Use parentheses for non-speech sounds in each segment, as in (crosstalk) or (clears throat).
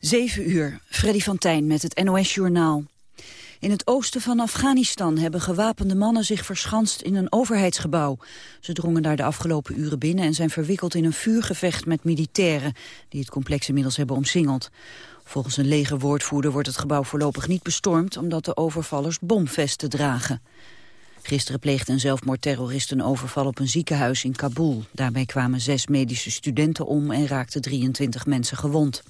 7 uur, Freddy van Tijn met het NOS-journaal. In het oosten van Afghanistan hebben gewapende mannen zich verschanst in een overheidsgebouw. Ze drongen daar de afgelopen uren binnen en zijn verwikkeld in een vuurgevecht met militairen, die het complex inmiddels hebben omsingeld. Volgens een legerwoordvoerder wordt het gebouw voorlopig niet bestormd, omdat de overvallers bomvesten dragen. Gisteren pleegde een zelfmoordterrorist een overval op een ziekenhuis in Kabul. Daarbij kwamen zes medische studenten om en raakten 23 mensen gewond.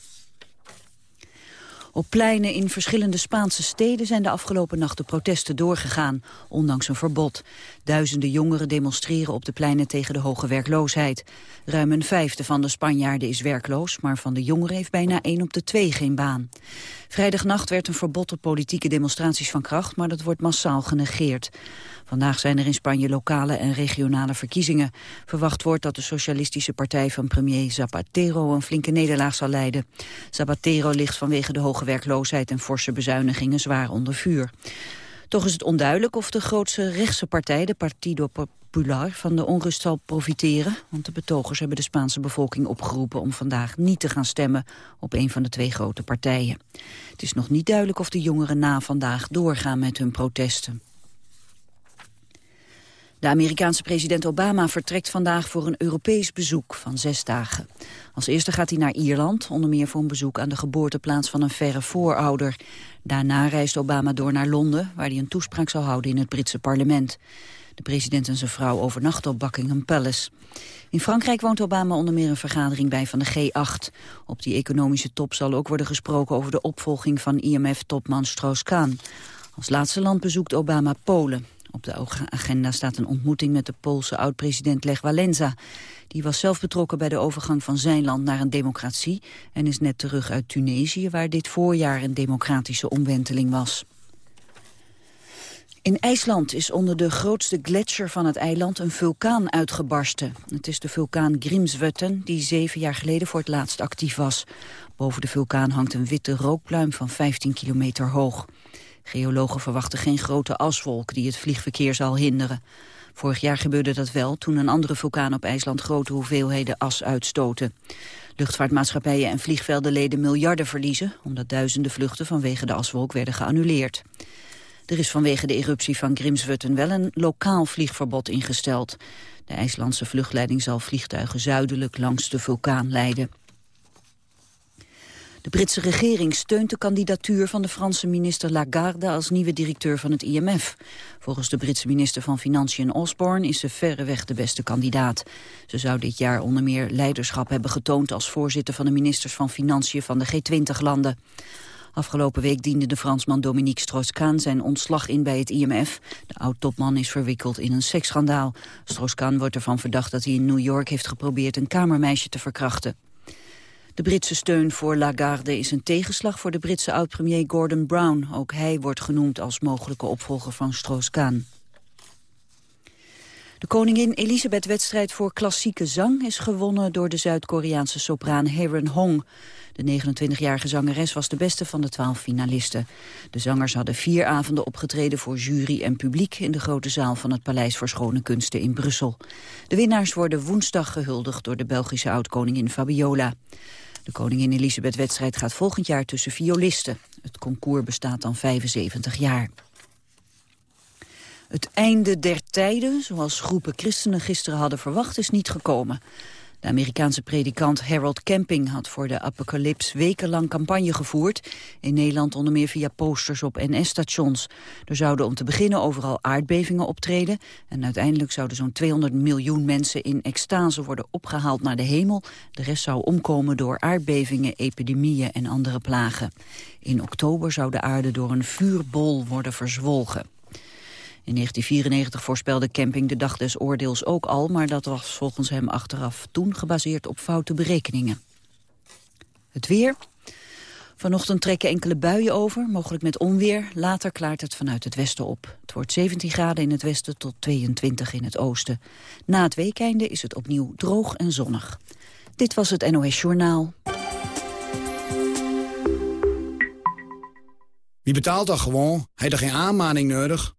Op pleinen in verschillende Spaanse steden zijn de afgelopen nachten protesten doorgegaan, ondanks een verbod. Duizenden jongeren demonstreren op de pleinen tegen de hoge werkloosheid. Ruim een vijfde van de Spanjaarden is werkloos, maar van de jongeren heeft bijna één op de twee geen baan. Vrijdagnacht werd een verbod op politieke demonstraties van kracht, maar dat wordt massaal genegeerd. Vandaag zijn er in Spanje lokale en regionale verkiezingen. Verwacht wordt dat de socialistische partij van premier Zapatero een flinke nederlaag zal leiden. Zapatero ligt vanwege de hoge werkloosheid en forse bezuinigingen zwaar onder vuur. Toch is het onduidelijk of de grootste rechtse partij, de Partido Popular, van de onrust zal profiteren. Want de betogers hebben de Spaanse bevolking opgeroepen om vandaag niet te gaan stemmen op een van de twee grote partijen. Het is nog niet duidelijk of de jongeren na vandaag doorgaan met hun protesten. De Amerikaanse president Obama vertrekt vandaag voor een Europees bezoek van zes dagen. Als eerste gaat hij naar Ierland, onder meer voor een bezoek aan de geboorteplaats van een verre voorouder. Daarna reist Obama door naar Londen, waar hij een toespraak zal houden in het Britse parlement. De president en zijn vrouw overnachten op Buckingham Palace. In Frankrijk woont Obama onder meer een vergadering bij van de G8. Op die economische top zal ook worden gesproken over de opvolging van IMF-topman Strauss-Kaan. Als laatste land bezoekt Obama Polen. Op de agenda staat een ontmoeting met de Poolse oud-president Lech Walenza. Die was zelf betrokken bij de overgang van zijn land naar een democratie... en is net terug uit Tunesië, waar dit voorjaar een democratische omwenteling was. In IJsland is onder de grootste gletsjer van het eiland een vulkaan uitgebarsten. Het is de vulkaan Grimsvötn die zeven jaar geleden voor het laatst actief was. Boven de vulkaan hangt een witte rookpluim van 15 kilometer hoog. Geologen verwachten geen grote aswolk die het vliegverkeer zal hinderen. Vorig jaar gebeurde dat wel toen een andere vulkaan op IJsland grote hoeveelheden as uitstoten. Luchtvaartmaatschappijen en vliegvelden leden miljarden verliezen... omdat duizenden vluchten vanwege de aswolk werden geannuleerd. Er is vanwege de eruptie van Grimsvötn wel een lokaal vliegverbod ingesteld. De IJslandse vluchtleiding zal vliegtuigen zuidelijk langs de vulkaan leiden. De Britse regering steunt de kandidatuur van de Franse minister Lagarde als nieuwe directeur van het IMF. Volgens de Britse minister van Financiën Osborne is ze verreweg de beste kandidaat. Ze zou dit jaar onder meer leiderschap hebben getoond als voorzitter van de ministers van Financiën van de G20-landen. Afgelopen week diende de Fransman Dominique Strauss-Kaan zijn ontslag in bij het IMF. De oud-topman is verwikkeld in een seksschandaal. Strauss-Kaan wordt ervan verdacht dat hij in New York heeft geprobeerd een kamermeisje te verkrachten. De Britse steun voor Lagarde is een tegenslag voor de Britse oud-premier Gordon Brown. Ook hij wordt genoemd als mogelijke opvolger van Strauss-Kaan. De koningin Elisabeth-wedstrijd voor klassieke zang is gewonnen door de Zuid-Koreaanse sopraan Heron Hong. De 29-jarige zangeres was de beste van de twaalf finalisten. De zangers hadden vier avonden opgetreden voor jury en publiek in de grote zaal van het Paleis voor Schone Kunsten in Brussel. De winnaars worden woensdag gehuldigd door de Belgische oud-koningin Fabiola. De koningin Elisabeth-wedstrijd gaat volgend jaar tussen violisten. Het concours bestaat dan 75 jaar. Het einde der tijden, zoals groepen christenen gisteren hadden verwacht, is niet gekomen. De Amerikaanse predikant Harold Camping had voor de apocalyps wekenlang campagne gevoerd. In Nederland onder meer via posters op NS-stations. Er zouden om te beginnen overal aardbevingen optreden. En uiteindelijk zouden zo'n 200 miljoen mensen in extase worden opgehaald naar de hemel. De rest zou omkomen door aardbevingen, epidemieën en andere plagen. In oktober zou de aarde door een vuurbol worden verzwolgen. In 1994 voorspelde Camping de dag des oordeels ook al... maar dat was volgens hem achteraf toen gebaseerd op foute berekeningen. Het weer. Vanochtend trekken enkele buien over, mogelijk met onweer. Later klaart het vanuit het westen op. Het wordt 17 graden in het westen tot 22 in het oosten. Na het weekeinde is het opnieuw droog en zonnig. Dit was het NOS Journaal. Wie betaalt dat gewoon? Heeft er geen aanmaning nodig?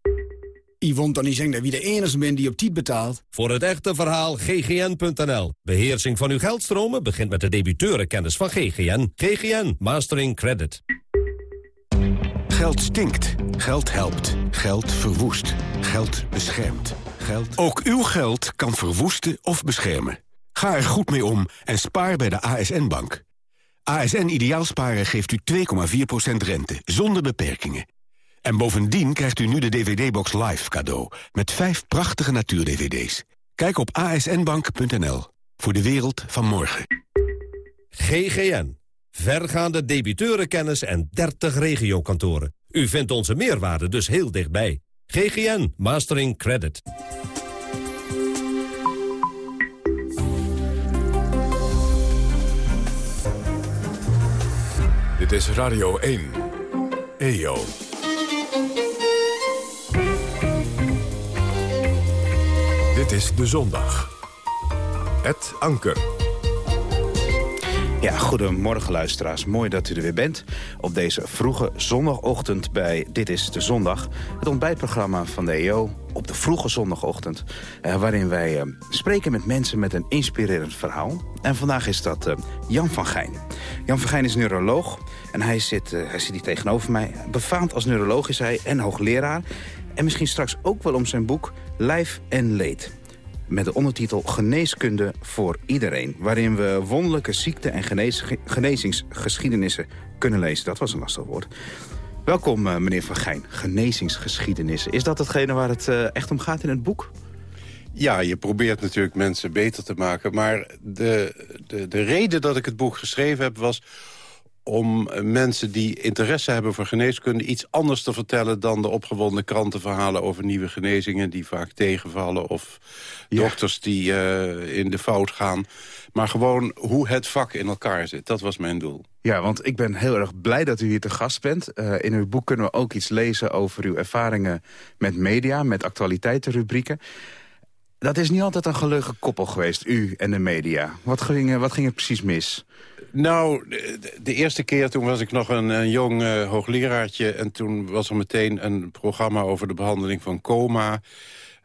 Yvonne dan niet zeggen dat wie de enige bent die op tijd betaalt. Voor het echte verhaal ggn.nl. Beheersing van uw geldstromen begint met de debiteurenkennis van GGN. GGN Mastering Credit. Geld stinkt. Geld helpt. Geld verwoest. Geld beschermt. Geld... Ook uw geld kan verwoesten of beschermen. Ga er goed mee om en spaar bij de ASN-bank. ASN Ideaalsparen geeft u 2,4% rente, zonder beperkingen. En bovendien krijgt u nu de DVD-box Live cadeau... met vijf prachtige natuur-DVD's. Kijk op asnbank.nl voor de wereld van morgen. GGN. Vergaande debiteurenkennis en 30 regiokantoren. U vindt onze meerwaarde dus heel dichtbij. GGN Mastering Credit. Dit is Radio 1. EO. Dit is De Zondag. Het Anker. Ja, goedemorgen luisteraars. Mooi dat u er weer bent op deze vroege zondagochtend bij Dit is de Zondag. Het ontbijtprogramma van de EO op de vroege zondagochtend. Eh, waarin wij eh, spreken met mensen met een inspirerend verhaal. En vandaag is dat eh, Jan van Gijn. Jan van Gijn is neuroloog en hij zit, uh, hij zit hier tegenover mij. Befaamd als neuroloog is hij en hoogleraar. En misschien straks ook wel om zijn boek Lijf en Leed met de ondertitel Geneeskunde voor iedereen. Waarin we wonderlijke ziekte- en genezingsgeschiedenissen kunnen lezen. Dat was een lastig woord. Welkom, uh, meneer Van Gijn. Genezingsgeschiedenissen. Is dat hetgene waar het uh, echt om gaat in het boek? Ja, je probeert natuurlijk mensen beter te maken. Maar de, de, de reden dat ik het boek geschreven heb was om mensen die interesse hebben voor geneeskunde... iets anders te vertellen dan de opgewonden krantenverhalen... over nieuwe genezingen die vaak tegenvallen... of dokters die uh, in de fout gaan. Maar gewoon hoe het vak in elkaar zit. Dat was mijn doel. Ja, want ik ben heel erg blij dat u hier te gast bent. Uh, in uw boek kunnen we ook iets lezen over uw ervaringen met media... met actualiteitenrubrieken. Dat is niet altijd een gelukkig koppel geweest, u en de media. Wat ging, wat ging er precies mis? Nou, de, eerste keer toen was ik nog een, jong uh, hoogleraartje... en toen was er meteen een programma over de behandeling van coma...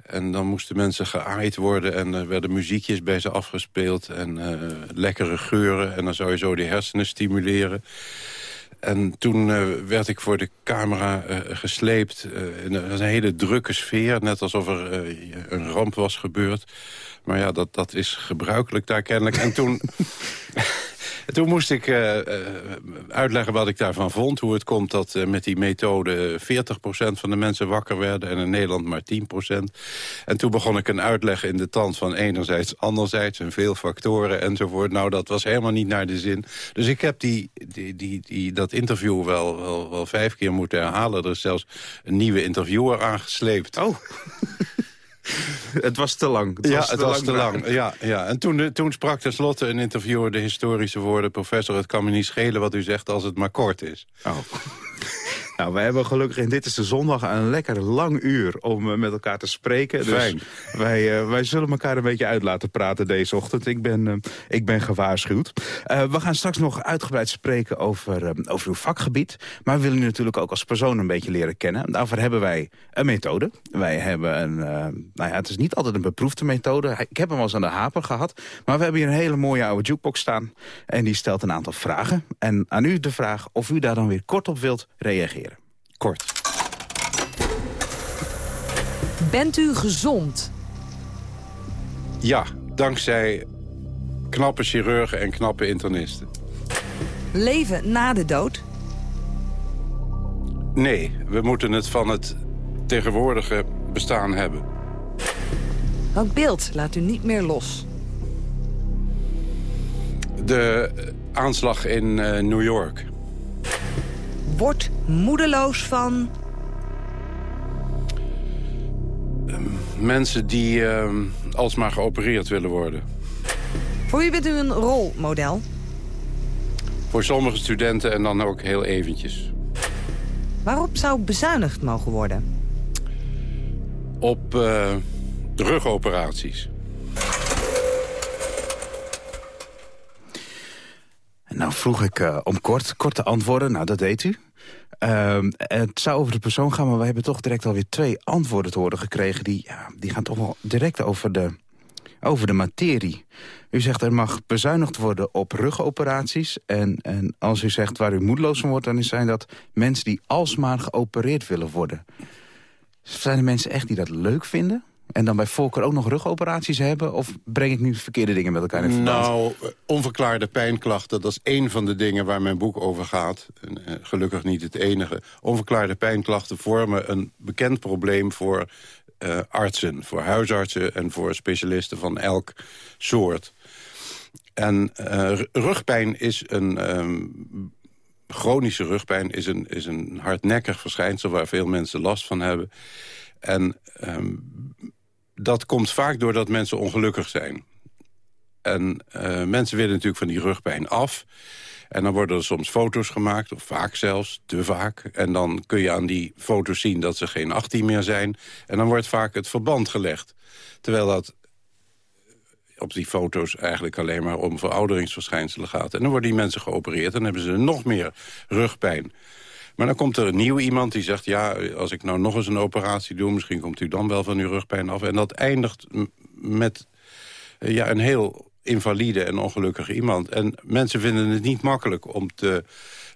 En dan moesten mensen geaaid worden en er werden muziekjes bij ze afgespeeld... en uh, lekkere geuren en dan zou je zo die hersenen stimuleren. En toen uh, werd ik voor de camera uh, gesleept. in een, een hele drukke sfeer, net alsof er een ramp was gebeurd. Maar ja, dat, dat is gebruikelijk daar kennelijk. En toen... (laughs) Toen moest ik uh, uitleggen wat ik daarvan vond. Hoe het komt dat uh, met die methode 40% van de mensen wakker werden... en in Nederland maar 10%. En toen begon ik een uitleg in de tand van enerzijds, anderzijds... en veel factoren enzovoort. Nou, dat was helemaal niet naar de zin. Dus ik heb die, die, die, die, dat interview wel, wel, wel vijf keer moeten herhalen. Er is zelfs een nieuwe interviewer aangesleept. Oh. (laughs) (laughs) het was te lang. Het ja, was het was te lang. Ja, ja. En toen, toen sprak tenslotte een interviewer de historische woorden... professor, het kan me niet schelen wat u zegt als het maar kort is. Oh. Nou, wij hebben gelukkig in Dit is de Zondag een lekker lang uur om uh, met elkaar te spreken. Dus Fijn. wij, uh, wij zullen elkaar een beetje uit laten praten deze ochtend. Ik ben, uh, ik ben gewaarschuwd. we gaan straks nog uitgebreid spreken over, over uw vakgebied. Maar we willen u natuurlijk ook als persoon een beetje leren kennen. Daarvoor hebben wij een methode. Wij hebben een, nou ja, het is niet altijd een beproefde methode. Ik heb hem al eens aan de haper gehad. Maar we hebben hier een hele mooie oude jukebox staan. En die stelt een aantal vragen. En aan u de vraag of u daar dan weer kort op wilt reageren. Kort. Bent u gezond? Ja, dankzij knappe chirurgen en knappe internisten. Leven na de dood? Nee, we moeten het van het tegenwoordige bestaan hebben. Welk beeld laat u niet meer los? De aanslag in uh, New York. Wordt moedeloos van... Mensen die uh, alsmaar geopereerd willen worden. Voor wie bent u een rolmodel? Voor sommige studenten en dan ook heel eventjes. Waarop zou bezuinigd mogen worden? Op uh, rugoperaties. Nou vroeg ik uh, om kort, korte antwoorden. Nou, dat deed u. Uh, het zou over de persoon gaan, maar we hebben toch direct alweer twee antwoorden te horen gekregen. Die, ja, die gaan toch wel direct over de, over de materie. U zegt er mag bezuinigd worden op rugoperaties. En, en als u zegt waar u moedeloos van wordt... dan zijn dat mensen die alsmaar geopereerd willen worden. Zijn er mensen echt die dat leuk vinden? En dan bij voorkeur ook nog rugoperaties hebben? Of breng ik nu verkeerde dingen met elkaar in verband? Nou, onverklaarde pijnklachten, dat is één van de dingen waar mijn boek over gaat. Eh, gelukkig niet het enige. Onverklaarde pijnklachten vormen een bekend probleem voor uh, artsen. Voor huisartsen en voor specialisten van elk soort. En uh, rugpijn is een... Um, chronische rugpijn is een, is een hardnekkig verschijnsel... waar veel mensen last van hebben. En um, dat komt vaak doordat mensen ongelukkig zijn. En uh, mensen willen natuurlijk van die rugpijn af. En dan worden er soms foto's gemaakt, of vaak zelfs, te vaak. En dan kun je aan die foto's zien dat ze geen 18 meer zijn. En dan wordt vaak het verband gelegd. Terwijl dat op die foto's eigenlijk alleen maar om verouderingsverschijnselen gaat. En dan worden die mensen geopereerd en hebben ze nog meer rugpijn. Maar dan komt er een nieuwe iemand die zegt... ja, als ik nou nog eens een operatie doe... misschien komt u dan wel van uw rugpijn af. En dat eindigt met eh, ja, een heel invalide en ongelukkige iemand. En mensen vinden het niet makkelijk om te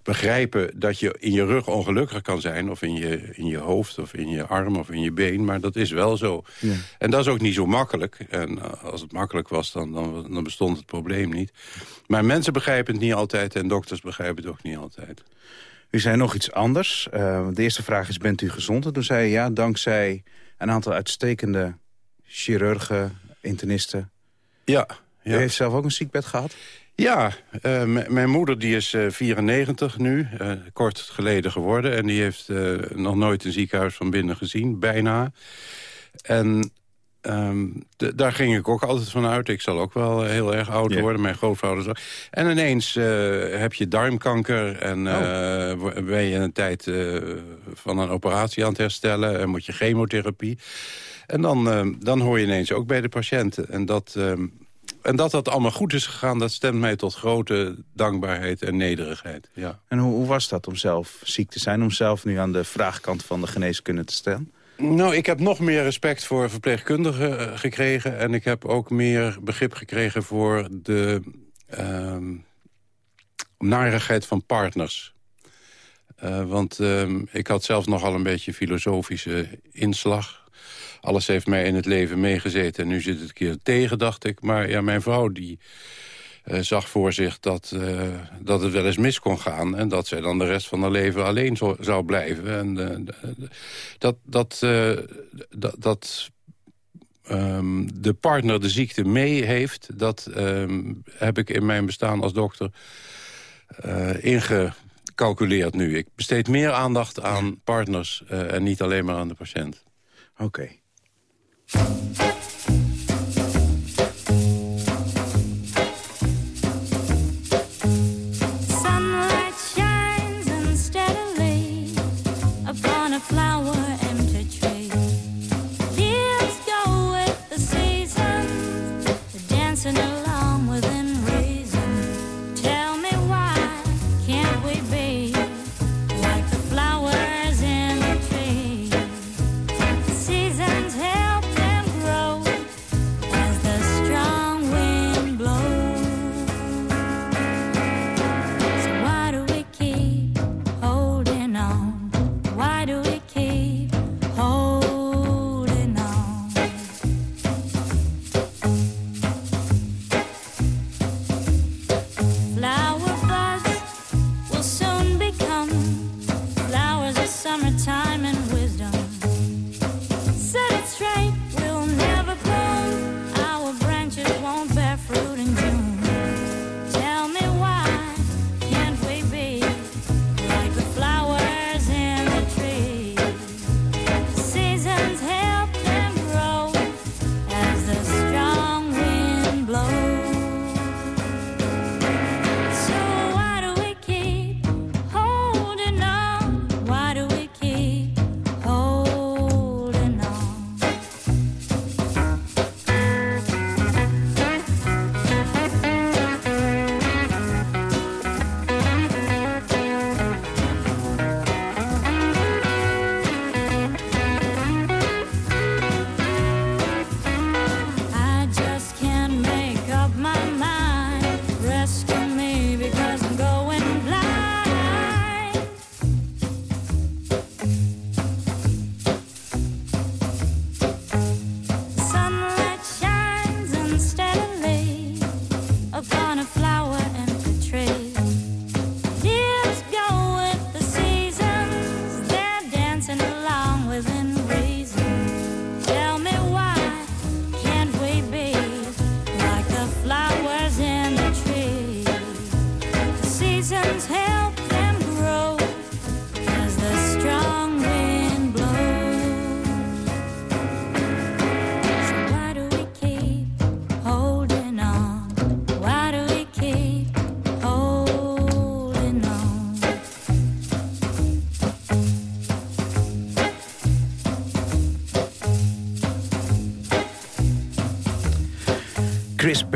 begrijpen dat je in je rug ongelukkig kan zijn... of in je, in je hoofd, of in je arm, of in je been. Maar dat is wel zo. Ja. En dat is ook niet zo makkelijk. En eh, als het makkelijk was, dan, dan, dan bestond het probleem niet. Maar mensen begrijpen het niet altijd... en dokters begrijpen het ook niet altijd. U zei nog iets anders. Uh, de eerste vraag is, bent u gezond? En toen zei je, ja, dankzij een aantal uitstekende chirurgen, internisten. Ja, ja. U heeft zelf ook een ziekbed gehad? Ja, uh, mijn moeder die is uh, 94 nu, uh, kort geleden geworden. En die heeft nog nooit een ziekenhuis van binnen gezien, bijna. En Um, daar ging ik ook altijd van uit. Ik zal ook wel eh, heel erg oud worden. Mijn grootouders ook. En ineens uh, heb je darmkanker. En uh, ben je een tijd uh, van een operatie aan het herstellen. En moet je chemotherapie. En dan, dan hoor je ineens ook bij de patiënten. En dat, um, en dat dat allemaal goed is gegaan... dat stemt mij tot grote dankbaarheid en nederigheid. Ja. En hoe, hoe was dat om zelf ziek te zijn? Om zelf nu aan de vraagkant van de geneeskunde te staan? Nou, ik heb nog meer respect voor verpleegkundigen uh, gekregen... en ik heb ook meer begrip gekregen voor de uh, narigheid van partners. Uh, want uh, ik had zelf nogal een beetje filosofische inslag. Alles heeft mij in het leven meegezeten en nu zit het een keer tegen, dacht ik. Maar ja, mijn vrouw die zag voor zich dat, uh, dat het wel eens mis kon gaan... en dat zij dan de rest van haar leven alleen zo, zou blijven. En uh, dat, dat, dat, dat um, de partner de ziekte mee heeft... dat um, heb ik in mijn bestaan als dokter ingecalculeerd nu. Ik besteed meer aandacht aan partners en niet alleen maar aan de patiënt. Oké.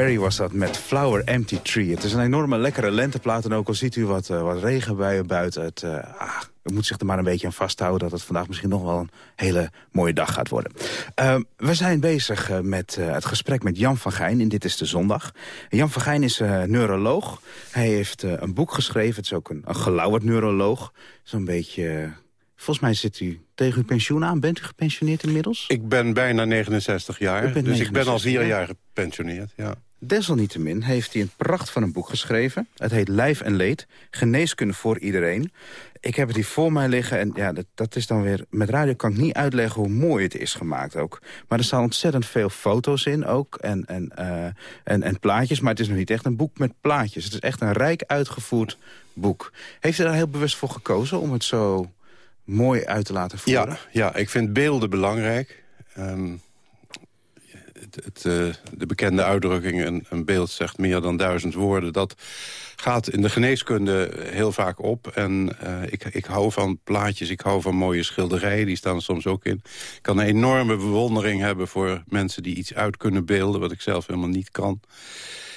Was dat met Flower Empty Tree. Het is een enorme lekkere lenteplaat en ook al ziet u wat, uh, wat regenbuien buiten. Het, uh, ah, moet zich er maar een beetje aan vasthouden... dat het vandaag misschien nog wel een hele mooie dag gaat worden. Uh, we zijn bezig uh, met het gesprek met Jan van Gijn in Dit is de Zondag. Jan van Gijn is neuroloog. Hij heeft een boek geschreven. Het is ook een, een gelauwerd neuroloog. Zo'n beetje... Volgens mij zit u tegen uw pensioen aan. Bent u gepensioneerd inmiddels? Ik ben bijna 69 jaar, dus 69 ik ben al vier jaar gepensioneerd. Ja. Desalniettemin heeft hij een pracht van een boek geschreven. Het heet Lijf en Leed, geneeskunde voor iedereen. Ik heb het hier voor mij liggen en ja, dat, dat is dan weer... Met radio kan ik niet uitleggen hoe mooi het is gemaakt ook. Maar er staan ontzettend veel foto's in ook en, en, uh, en, en plaatjes. Maar het is nog niet echt een boek met plaatjes. Het is echt een rijk uitgevoerd boek. Heeft u daar heel bewust voor gekozen om het zo mooi uit te laten voeren? Ja, ja ik vind beelden belangrijk. Um, het, het, uh, de bekende uitdrukking, een, een, beeld zegt meer dan duizend woorden... dat gaat in de geneeskunde heel vaak op. En uh, ik, ik hou van plaatjes, ik hou van mooie schilderijen, die staan soms ook in. Ik kan een enorme bewondering hebben voor mensen die iets uit kunnen beelden... wat ik zelf helemaal niet kan.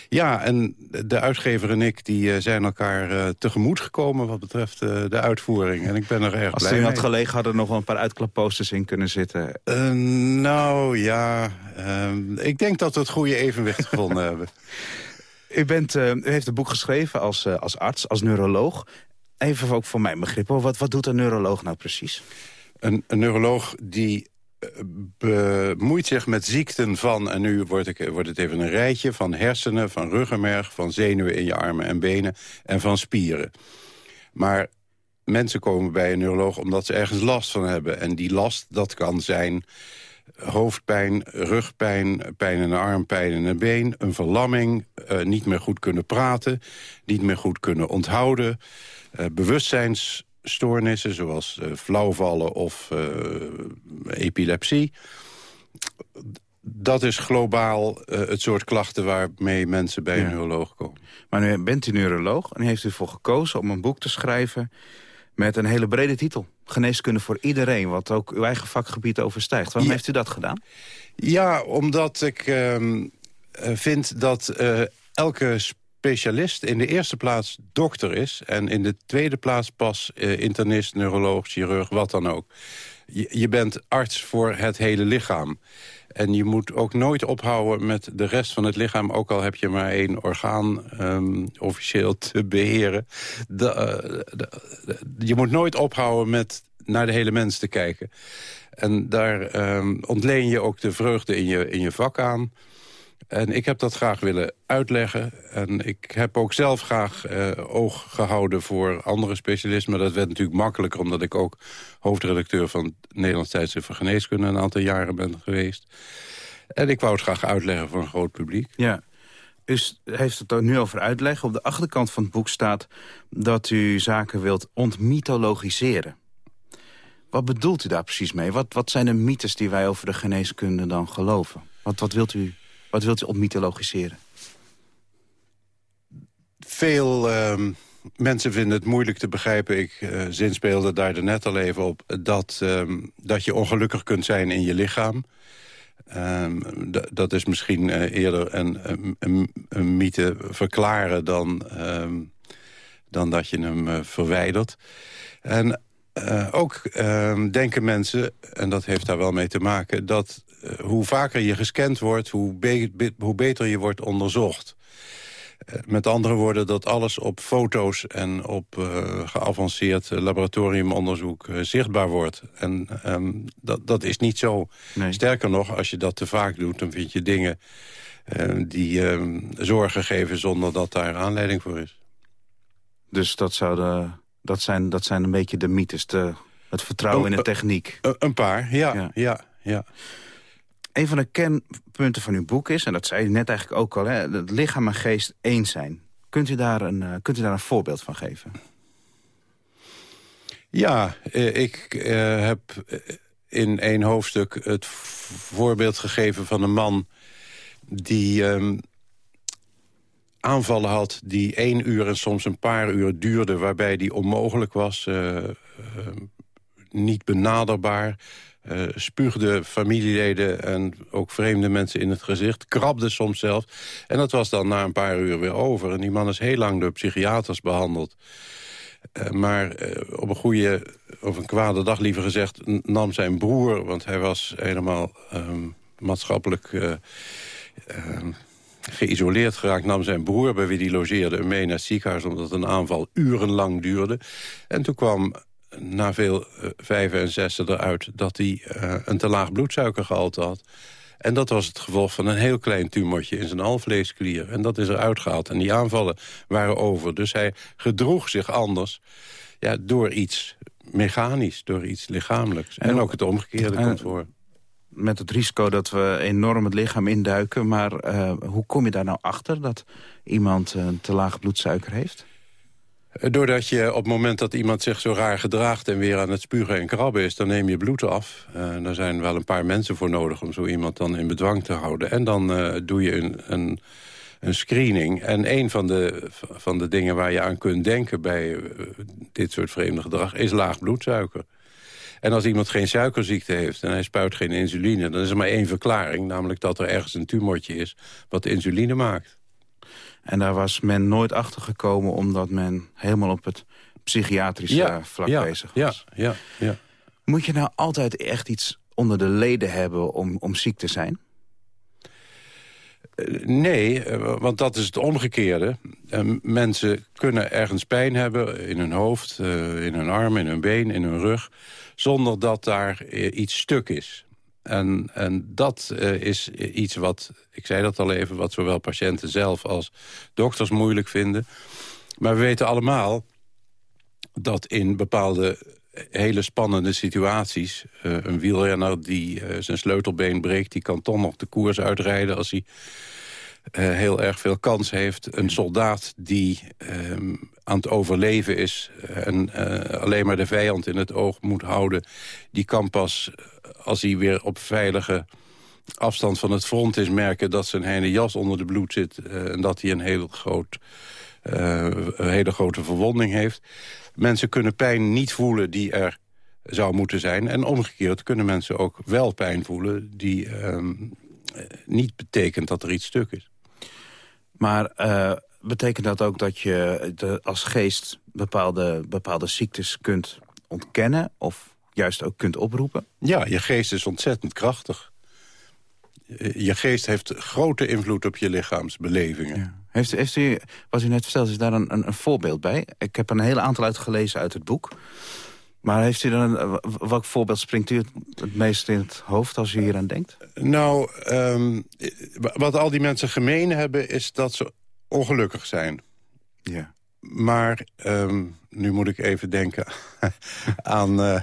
Ja, en de uitgever en ik die uh, zijn elkaar uh, tegemoet gekomen... wat betreft uh, de uitvoering. En ik ben er erg Als blij mee. Als had gelegen hadden er nog wel een paar uitklapposters in kunnen zitten. nou, ja. Ik denk dat we het goede evenwicht (laughs) gevonden hebben. U, bent, u heeft een boek geschreven als, als arts, als neuroloog. Even ook voor mijn begrip, wat, wat doet een neuroloog nou precies? Een, een neuroloog die bemoeit zich met ziekten van... en nu wordt, ik, wordt het even een rijtje... van hersenen, van ruggenmerg, van zenuwen in je armen en benen... en van spieren. Maar mensen komen bij een neuroloog omdat ze ergens last van hebben. En die last, dat kan zijn hoofdpijn, rugpijn, pijn in de arm, pijn in de been... een verlamming, uh, niet meer goed kunnen praten, niet meer goed kunnen onthouden... Uh, bewustzijns stoornissen zoals uh, flauwvallen of uh, epilepsie. Dat is globaal uh, het soort klachten waarmee mensen bij ja. een neuroloog komen. Maar nu bent u neuroloog en heeft u ervoor gekozen om een boek te schrijven... met een hele brede titel. Geneeskunde voor iedereen, wat ook uw eigen vakgebied overstijgt. Waarom ja. heeft u dat gedaan? Ja, omdat ik uh, vind dat uh, elke specialist in de eerste plaats dokter is... en in de tweede plaats pas uh, internist, neuroloog, chirurg, wat dan ook. Je, bent arts voor het hele lichaam. En je moet ook nooit ophouden met de rest van het lichaam... ook al heb je maar één orgaan um, officieel te beheren. De, je moet nooit ophouden met naar de hele mens te kijken. En daar um, ontleen je ook de vreugde in je, in je vak aan... En ik heb dat graag willen uitleggen. En ik heb ook zelf graag uh, oog gehouden voor andere specialisten. Maar dat werd natuurlijk makkelijker... omdat ik ook hoofdredacteur van Nederlands Tijdschrift voor Geneeskunde... een aantal jaren ben geweest. En ik wou het graag uitleggen voor een groot publiek. Ja. U heeft het er nu over uitleggen. Op de achterkant van het boek staat dat u zaken wilt ontmythologiseren. Wat bedoelt u daar precies mee? Wat, wat zijn de mythes die wij over de geneeskunde dan geloven? Wat, wat wilt u wat wilt u ontmythologiseren? Veel uh, mensen vinden het moeilijk te begrijpen. Ik uh, zinspeelde daar net al even op. Dat, uh, dat je ongelukkig kunt zijn in je lichaam. Um, dat is misschien uh, eerder een, een, een, mythe verklaren dan, dan dat je hem uh, verwijdert. En ook denken mensen, en dat heeft daar wel mee te maken... dat hoe vaker je gescand wordt, hoe, be be hoe beter je wordt onderzocht. met andere woorden, dat alles op foto's en op geavanceerd laboratoriumonderzoek zichtbaar wordt. En um, dat, dat is niet zo. Nee. Sterker nog, als je dat te vaak doet, dan vind je dingen... die zorgen geven zonder dat daar aanleiding voor is. Dus dat zou de dat zijn, dat zijn een beetje de mythes, de, het vertrouwen in de techniek. Een paar, ja, ja. ja, ja. Een van de kernpunten van uw boek is, en dat zei u net eigenlijk ook al... Hè, dat lichaam en geest één zijn. Kunt u daar een, uh, kunt u daar een voorbeeld van geven? Ja, uh, ik heb in één hoofdstuk het voorbeeld gegeven van een man... die um, aanvallen had die één uur en soms een paar uur duurden... waarbij die onmogelijk was, niet benaderbaar... uh, spuugde familieleden en ook vreemde mensen in het gezicht. Krabde soms zelfs. En dat was dan na een paar uur weer over. En die man is heel lang door psychiaters behandeld. Uh, maar uh, op een goede, of een kwade dag liever gezegd... nam zijn broer, want hij was helemaal um, maatschappelijk... Ehm, geïsoleerd geraakt, nam zijn broer... bij wie die logeerde mee naar het ziekenhuis... omdat een aanval urenlang duurde. En toen kwam na veel uh, vijven en zessen eruit... dat hij uh, een te laag bloedsuikergehalte had. En dat was het gevolg van een heel klein tumortje in zijn alvleesklier. En dat is eruit gehaald. En die aanvallen waren over. Dus hij gedroeg zich anders ja, door iets mechanisch, door iets lichamelijks. En, en ook het omgekeerde komt voor met het risico dat we enorm het lichaam induiken. Maar uh, hoe kom je daar nou achter dat iemand een te laag bloedsuiker heeft? Doordat je op het moment dat iemand zich zo raar gedraagt... en weer aan het spugen en krabben is, dan neem je bloed af. Uh, daar zijn wel een paar mensen voor nodig om zo iemand dan in bedwang te houden. En dan uh, doe je een, een, een, screening. En een van de, van de dingen waar je aan kunt denken bij dit soort vreemde gedrag... is laag bloedsuiker. En als iemand geen suikerziekte heeft en hij spuit geen insuline... dan is er maar één verklaring, namelijk dat er ergens een tumortje is... wat insuline maakt. En daar was men nooit achter gekomen omdat men helemaal op het psychiatrische ja, vlak ja, bezig was. Ja, ja, ja. Moet je nou altijd echt iets onder de leden hebben om, om ziek te zijn? Uh, nee, uh, want dat is het omgekeerde. Uh, mensen kunnen ergens pijn hebben in hun hoofd, in hun arm, in hun been, in hun rug... zonder dat daar iets stuk is. En, en dat uh, is iets wat, ik zei dat al even... wat zowel patiënten zelf als dokters moeilijk vinden. Maar we weten allemaal dat in bepaalde hele spannende situaties... Uh, een wielrenner die uh, zijn sleutelbeen breekt... die kan toch nog de koers uitrijden als hij heel erg veel kans heeft. Een soldaat die um, aan het overleven is... en alleen maar de vijand in het oog moet houden... die kan pas als hij weer op veilige afstand van het front is... merken dat zijn hele jas onder de bloed zit... Uh, en dat hij een, heel groot, uh, een hele grote verwonding heeft. Mensen kunnen pijn niet voelen die er zou moeten zijn. En omgekeerd kunnen mensen ook wel pijn voelen... die uh, niet betekent dat er iets stuk is. Maar betekent dat ook dat je als geest bepaalde, bepaalde ziektes kunt ontkennen... of juist ook kunt oproepen? Ja, je geest is ontzettend krachtig. Je geest heeft grote invloed op je lichaamsbelevingen. Ja. Heeft, heeft u, wat u net vertelde, is daar een, een, een, voorbeeld bij? Ik heb een hele aantal uitgelezen uit het boek. Maar heeft u dan een, welk voorbeeld springt u het, het meest in het hoofd als u hier aan denkt? Nou, um, wat al die mensen gemeen hebben is dat ze ongelukkig zijn. Ja. Maar um, nu moet ik even denken (laughs) aan... Uh,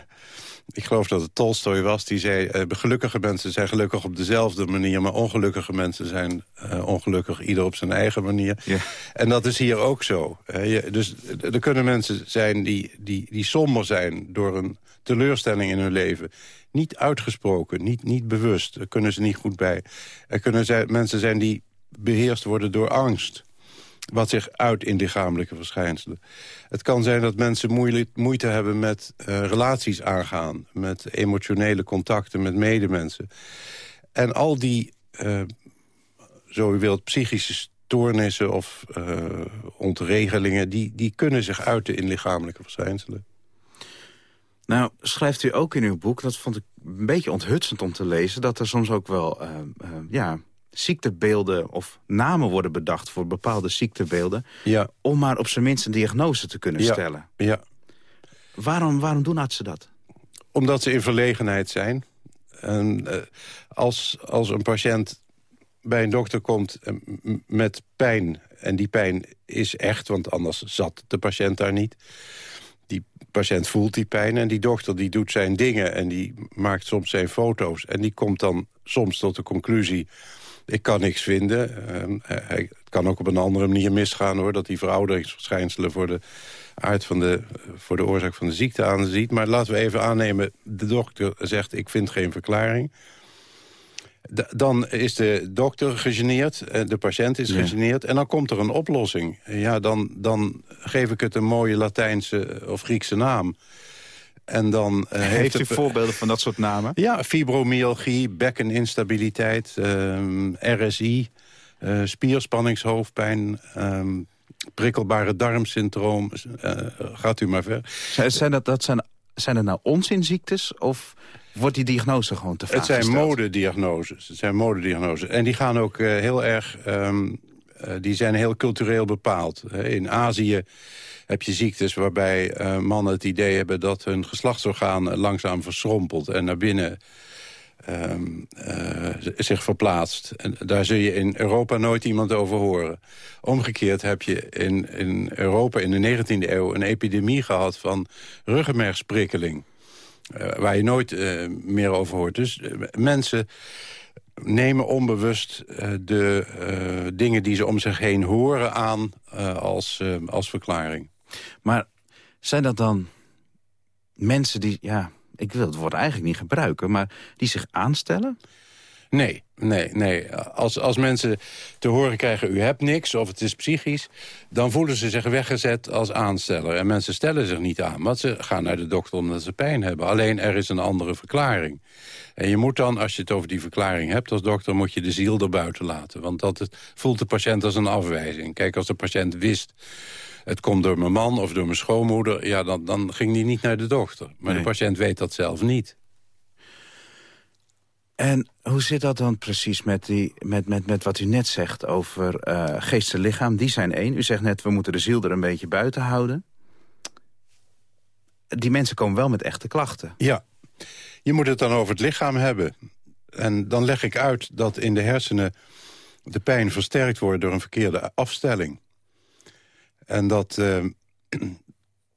ik geloof dat het Tolstoy was, die zei... Uh, gelukkige mensen zijn gelukkig op dezelfde manier... maar ongelukkige mensen zijn uh, ongelukkig ieder op zijn eigen manier. Yeah. En dat is hier ook zo. Je, dus er kunnen mensen zijn die, die, die somber zijn... door een teleurstelling in hun leven. Niet uitgesproken, niet, niet bewust. Daar kunnen ze niet goed bij. Er kunnen mensen zijn die beheerst worden door angst wat zich uit in lichamelijke verschijnselen. Het kan zijn dat mensen moeite, hebben met uh, relaties aangaan... met emotionele contacten met medemensen. En al die, uh, zo u wilt, psychische stoornissen of uh, ontregelingen... Die, die kunnen zich uiten in lichamelijke verschijnselen. Nou, schrijft u ook in uw boek, dat vond ik een beetje onthutsend om te lezen... dat er soms ook wel ja, ziektebeelden of namen worden bedacht voor bepaalde ziektebeelden... Ja. om maar op zijn minst een diagnose te kunnen ja. stellen. Ja. Waarom, waarom doen artsen dat? Omdat ze in verlegenheid zijn. En, uh, als, als een patiënt bij een dokter komt met pijn... en die pijn is echt, want anders zat de patiënt daar niet... die patiënt voelt die pijn en die dokter die doet zijn dingen... en die maakt soms zijn foto's en die komt dan soms tot de conclusie ik kan niks vinden. Uh, hij, het kan ook op een andere manier misgaan, hoor... dat die verouderingsverschijnselen voor de aard van de, voor de oorzaak van de ziekte aanziet. Maar laten we even aannemen, de dokter zegt... ik vind geen verklaring. D dan is de dokter gegeneerd, de patiënt is ja. gegeneerd... en dan komt er een oplossing. Ja, dan, dan geef ik het een mooie Latijnse of Griekse naam. En dan uh, heeft u voorbeelden van dat soort namen? Ja, fibromyalgie, bekkeninstabiliteit, ehm, RSI, uh, spierspanningshoofdpijn... Ehm, prikkelbare darmsyndroom, uh, gaat u maar ver. Zijn dat, dat zijn, zijn het nou onzinziektes of wordt die diagnose gewoon te vaak Het zijn modediagnoses. Het zijn modediagnoses. En die gaan ook uh, heel erg... Um, uh, die zijn heel cultureel bepaald. In Azië heb je ziektes waarbij uh, mannen het idee hebben... dat hun geslachtsorgaan langzaam verschrompelt en naar binnen um, uh, zich verplaatst. En daar zul je in Europa nooit iemand over horen. Omgekeerd heb je in, in Europa in de 19e eeuw een epidemie gehad van ruggenmergsprikkeling. Waar je nooit meer over hoort. Dus mensen nemen onbewust de dingen die ze om zich heen horen aan als, als verklaring. Maar zijn dat dan mensen die... ja ik wil het woord eigenlijk niet gebruiken... maar die zich aanstellen? Nee, nee, nee. Als, als mensen te horen krijgen, u hebt niks of het is psychisch... dan voelen ze zich weggezet als aansteller. En mensen stellen zich niet aan, want ze gaan naar de dokter omdat ze pijn hebben. Alleen er is een andere verklaring. En je moet dan, als je het over die verklaring hebt als dokter... moet je de ziel erbuiten laten. Want dat voelt de patiënt als een afwijzing. Kijk, als de patiënt wist het komt door mijn man of door mijn schoonmoeder... ja, dan, dan ging die niet naar de dokter. Maar nee. de patiënt weet dat zelf niet. En hoe zit dat dan precies met, die, met, met, met wat u net zegt over uh, geest en lichaam? Die zijn één. U zegt net, we moeten de ziel er een beetje buiten houden. Die mensen komen wel met echte klachten. Ja, je moet het dan over het lichaam hebben. En dan leg ik uit dat in de hersenen de pijn versterkt wordt door een verkeerde afstelling. En dat... Uh, (clears throat)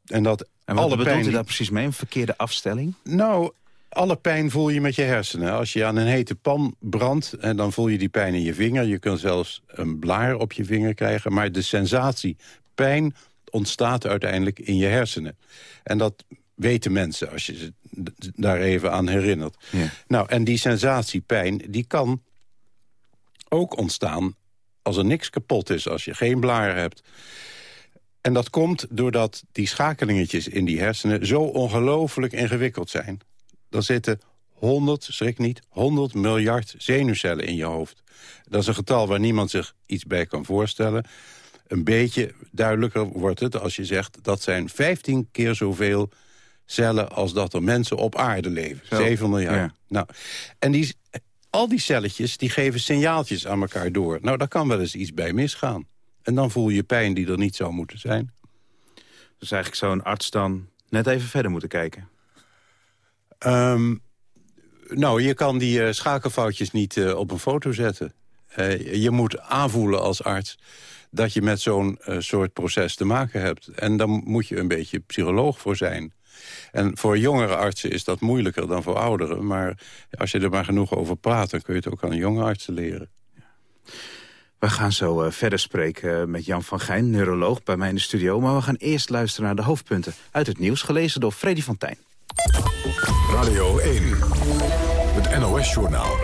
en dat en wat alle bedoelt pijn... u daar precies mee, een verkeerde afstelling? Nou, alle pijn voel je met je hersenen. Als je aan een hete pan brandt, en dan voel je die pijn in je vinger. Je kunt zelfs een blaar op je vinger krijgen. Maar de sensatie pijn ontstaat uiteindelijk in je hersenen. En dat weten mensen, als je ze daar even aan herinnert. Ja. Nou, en die sensatie pijn, die kan ook ontstaan als er niks kapot is. Als je geen blaar hebt. En dat komt doordat die schakelingetjes in die hersenen... zo ongelooflijk ingewikkeld zijn. Er zitten 100, schrik niet, 100 miljard zenuwcellen in je hoofd. Dat is een getal waar niemand zich iets bij kan voorstellen. Een beetje duidelijker wordt het als je zegt... dat zijn 15 keer zoveel cellen als dat er mensen op aarde leven. Zo, 7 miljard. Ja. Nou, en die, al die celletjes die geven signaaltjes aan elkaar door. Nou, daar kan wel eens iets bij misgaan. En dan voel je pijn die er niet zou moeten zijn. Dus eigenlijk zou een arts dan net even verder moeten kijken? Um, nou, je kan die uh, schakelfoutjes niet uh, op een foto zetten. Uh, je moet aanvoelen als arts dat je met zo'n soort proces te maken hebt. En dan moet je een beetje psycholoog voor zijn. En voor jongere artsen is dat moeilijker dan voor ouderen. Maar als je er maar genoeg over praat... dan kun je het ook aan jonge artsen leren. We gaan zo verder spreken met Jan van Gijn, neuroloog, bij mij in de studio. Maar we gaan eerst luisteren naar de hoofdpunten uit het nieuws, gelezen door Freddy van Tijn. Radio 1, het NOS-journaal.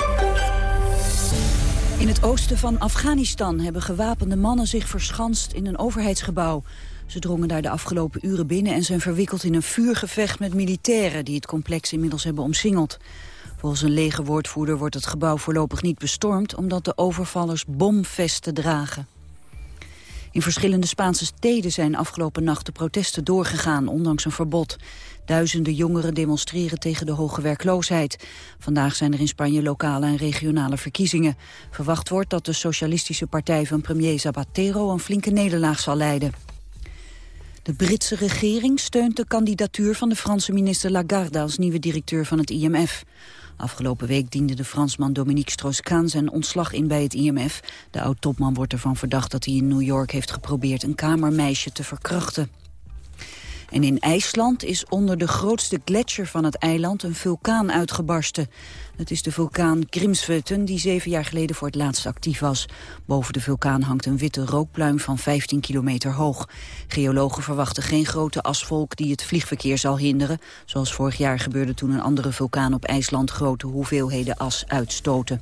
In het oosten van Afghanistan hebben gewapende mannen zich verschanst in een overheidsgebouw. Ze drongen daar de afgelopen uren binnen en zijn verwikkeld in een vuurgevecht met militairen die het complex inmiddels hebben omsingeld. Volgens een legerwoordvoerder wordt het gebouw voorlopig niet bestormd... omdat de overvallers bomvesten dragen. In verschillende Spaanse steden zijn afgelopen nacht de protesten doorgegaan, ondanks een verbod. Duizenden jongeren demonstreren tegen de hoge werkloosheid. Vandaag zijn er in Spanje lokale en regionale verkiezingen. Verwacht wordt dat de socialistische partij van premier Zapatero een flinke nederlaag zal leiden. De Britse regering steunt de kandidatuur van de Franse minister Lagarde als nieuwe directeur van het IMF. Afgelopen week diende de Fransman Dominique Strauss-Kaan zijn ontslag in bij het IMF. De oud-topman wordt ervan verdacht dat hij in New York heeft geprobeerd een kamermeisje te verkrachten. En in IJsland is onder de grootste gletsjer van het eiland een vulkaan uitgebarsten. Het is de vulkaan Grimsvötn die zeven jaar geleden voor het laatst actief was. Boven de vulkaan hangt een witte rookpluim van 15 kilometer hoog. Geologen verwachten geen grote asvolk die het vliegverkeer zal hinderen. Zoals vorig jaar gebeurde toen een andere vulkaan op IJsland grote hoeveelheden as uitstoten.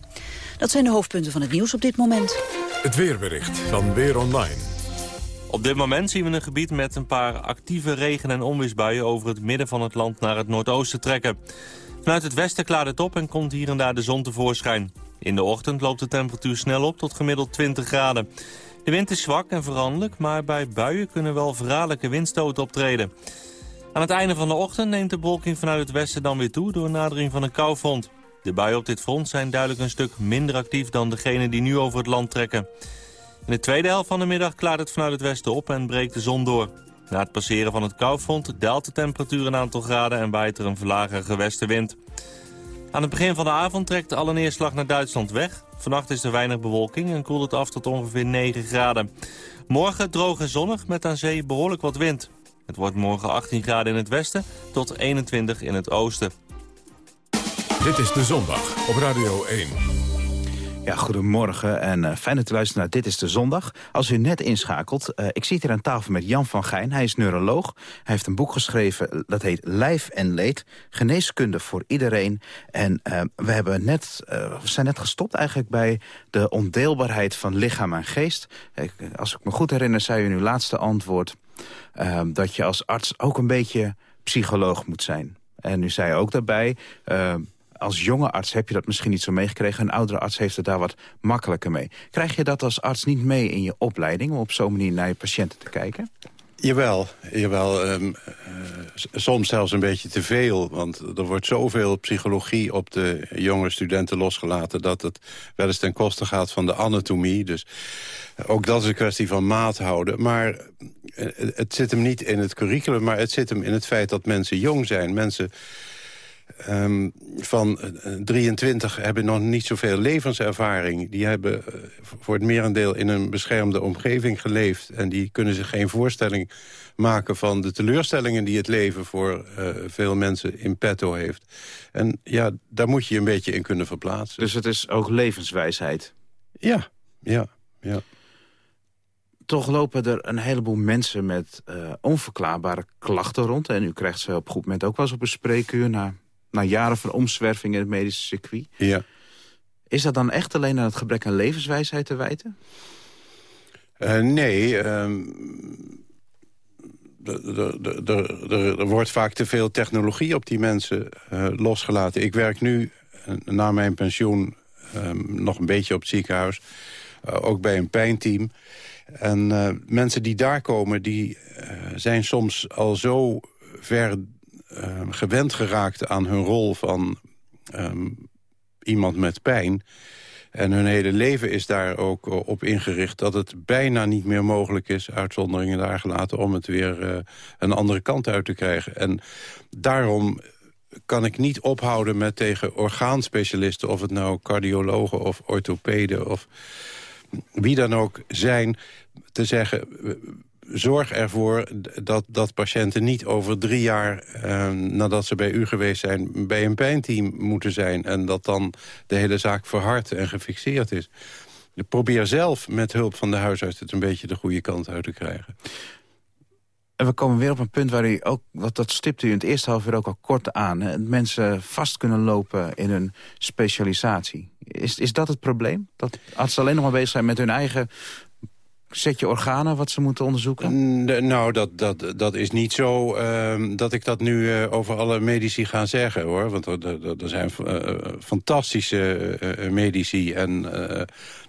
Dat zijn de hoofdpunten van het nieuws op dit moment. Het weerbericht van Weer Online. Op dit moment zien we een gebied met een paar actieve regen- en onweersbuien... over het midden van het land naar het noordoosten trekken. Vanuit het westen klaart het op en komt hier en daar de zon tevoorschijn. In de ochtend loopt de temperatuur snel op tot gemiddeld 20 graden. De wind is zwak en veranderlijk, maar bij buien kunnen wel verraderlijke windstoten optreden. Aan het einde van de ochtend neemt de bewolking vanuit het westen dan weer toe... door nadering van een koufront. De buien op dit front zijn duidelijk een stuk minder actief dan degene die nu over het land trekken. In de tweede helft van de middag klaart het vanuit het westen op en breekt de zon door. Na het passeren van het koufront daalt de temperatuur een aantal graden en waait er een verlagere westenwind. Aan het begin van de avond trekt alle neerslag naar Duitsland weg. Vannacht is er weinig bewolking en koelt het af tot ongeveer 9 graden. Morgen droog en zonnig met aan zee behoorlijk wat wind. Het wordt morgen 18 graden in het westen tot 21 in het oosten. Dit is De Zondag op Radio 1. Ja, goedemorgen en uh, fijn dat u luistert naar Dit is de Zondag. Als u net inschakelt, uh, ik zit hier aan tafel met Jan van Gijn. Hij is neuroloog. Hij heeft een boek geschreven, dat heet Lijf en Leed. Geneeskunde voor iedereen. En we, hebben net, we zijn net gestopt eigenlijk bij de ondeelbaarheid van lichaam en geest. als ik me goed herinner, zei u in uw laatste antwoord... dat je als arts ook een beetje psycholoog moet zijn. En u zei ook daarbij als jonge arts heb je dat misschien niet zo meegekregen. Een oudere arts heeft het daar wat makkelijker mee. Krijg je dat als arts niet mee in je opleiding... om op zo'n manier naar je patiënten te kijken? Jawel, jawel um, uh, soms zelfs een beetje te veel. Want er wordt zoveel psychologie op de jonge studenten losgelaten... dat het wel eens ten koste gaat van de anatomie. Dus ook dat is een kwestie van maat houden. Maar uh, het zit hem niet in het curriculum... maar het zit hem in het feit dat mensen jong zijn. Mensen um, van 23 eh, hebben nog niet zoveel levenservaring. Die hebben uh, voor het merendeel in een beschermde omgeving geleefd. En die kunnen zich geen voorstelling maken van de teleurstellingen... die het leven voor uh, veel mensen in petto heeft. En ja, daar moet je je een beetje in kunnen verplaatsen. Dus het is ook levenswijsheid? Ja, ja, ja. Toch lopen er een heleboel mensen met uh, onverklaarbare klachten rond. En u krijgt ze op goed moment ook wel eens op een spreekuur... na na jaren van omzwerving in het medische circuit. Ja. Is dat dan echt alleen aan het gebrek aan levenswijsheid te wijten? Uh, nee, um, er wordt vaak te veel technologie op die mensen uh, losgelaten. Ik werk nu, uh, na mijn pensioen, um, nog een beetje op het ziekenhuis. ook bij een pijnteam. En mensen die daar komen, die zijn soms al zo ver uh, gewend geraakt aan hun rol van um, iemand met pijn. En hun hele leven is daar ook op ingericht... dat het bijna niet meer mogelijk is, uitzonderingen daar gelaten... om het weer uh, een andere kant uit te krijgen. En daarom kan ik niet ophouden met tegen orgaanspecialisten... of het nou cardiologen of orthopeden of wie dan ook zijn... te zeggen, zorg ervoor dat, dat patiënten niet over drie jaar... Eh, nadat ze bij u geweest zijn, bij een pijnteam moeten zijn... en dat dan de hele zaak verhard en gefixeerd is. probeer zelf met hulp van de huisarts het een beetje de goede kant uit te krijgen. En we komen weer op een punt waar u ook, wat dat stipt u in het eerste half uur ook al kort aan. Hè? Mensen vast kunnen lopen in hun specialisatie. Is, is dat het probleem? Dat artsen alleen nog maar bezig zijn met hun eigen je organen wat ze moeten onderzoeken? nou, dat, dat, dat is niet zo uh, dat ik dat nu uh, over alle medici ga zeggen, hoor. Want er, er, zijn fantastische eh, medici en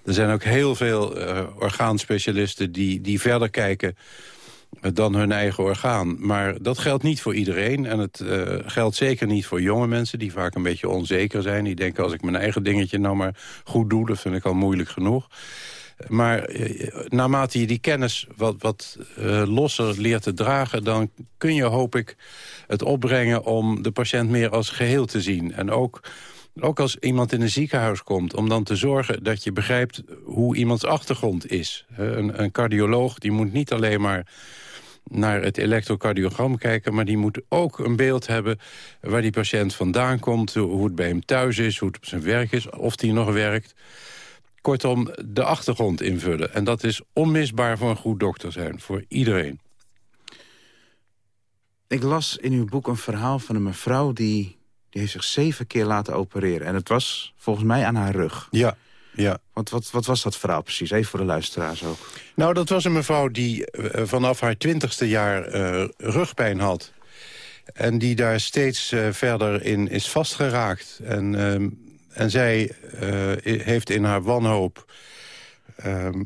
er zijn ook heel veel orgaanspecialisten die, die verder kijken dan hun eigen orgaan. Maar dat geldt niet voor iedereen. En het geldt zeker niet voor jonge mensen die vaak een beetje onzeker zijn. Die denken, als ik mijn eigen dingetje nou maar goed doe... dat vind ik al moeilijk genoeg. Maar eh, naarmate je die kennis wat, wat uh, losser leert te dragen... dan kun je, hoop ik, het opbrengen om de patiënt meer als geheel te zien. En ook, ook als iemand in een ziekenhuis komt... om dan te zorgen dat je begrijpt hoe iemands achtergrond is. Een, een cardioloog die moet niet alleen maar naar het elektrocardiogram kijken... maar die moet ook een beeld hebben waar die patiënt vandaan komt... hoe het bij hem thuis is, hoe het op zijn werk is, of die nog werkt... Kortom, de achtergrond invullen. En dat is onmisbaar voor een goed dokter zijn, voor iedereen. Ik las in uw boek een verhaal van een mevrouw... die, die heeft zich zeven keer laten opereren. En het was volgens mij aan haar rug. Ja. ja. Want wat, wat was dat verhaal precies? Even voor de luisteraars ook. Nou, dat was een mevrouw die uh, vanaf haar twintigste jaar uh, rugpijn had. En die daar steeds uh, verder in is vastgeraakt. En, ehm, en zij heeft in haar wanhoop ehm,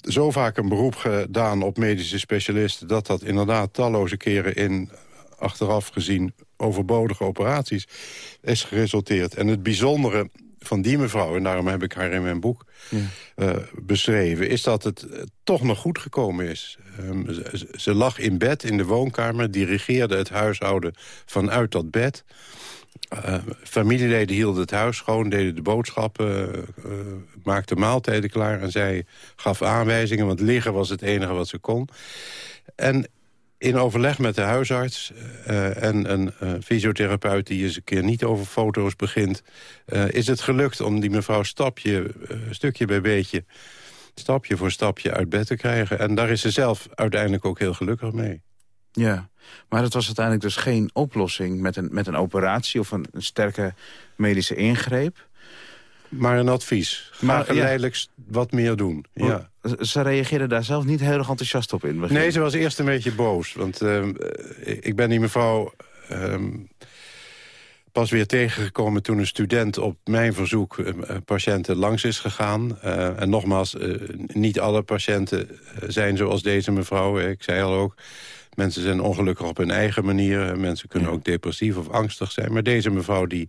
zo vaak een beroep gedaan op medische specialisten... dat dat inderdaad talloze keren in achteraf gezien overbodige operaties is geresulteerd. En het bijzondere van die mevrouw, en daarom heb ik haar in mijn boek ja. uh, beschreven... is dat het uh, toch nog goed gekomen is. Um, ze, ze, lag in bed in de woonkamer, dirigeerde het huishouden vanuit dat bed... Uh, familieleden hielden het huis schoon, deden de boodschappen, maakten maaltijden klaar... en zij gaf aanwijzingen, want liggen was het enige wat ze kon. En in overleg met de huisarts uh, en een uh, fysiotherapeut... die eens een keer niet over foto's begint... Uh, is het gelukt om die mevrouw stapje, stukje bij beetje... stapje voor stapje uit bed te krijgen. En daar is ze zelf uiteindelijk ook heel gelukkig mee. Ja, maar het was uiteindelijk dus geen oplossing... met een, met een operatie of een, een sterke medische ingreep... Maar een advies. Ga maar, geleidelijk ja. wat meer doen. Ja. Ze reageerde daar zelf niet heel erg enthousiast op in Nee, ze was eerst een beetje boos. Want uh, ik ben die mevrouw uh, pas weer tegengekomen... toen een student op mijn verzoek uh, patiënten langs is gegaan. Uh, en nogmaals, niet alle patiënten zijn zoals deze mevrouw. Ik zei al ook, Mensen zijn ongelukkig op hun eigen manier. Mensen kunnen ook depressief of angstig zijn. Maar deze mevrouw die,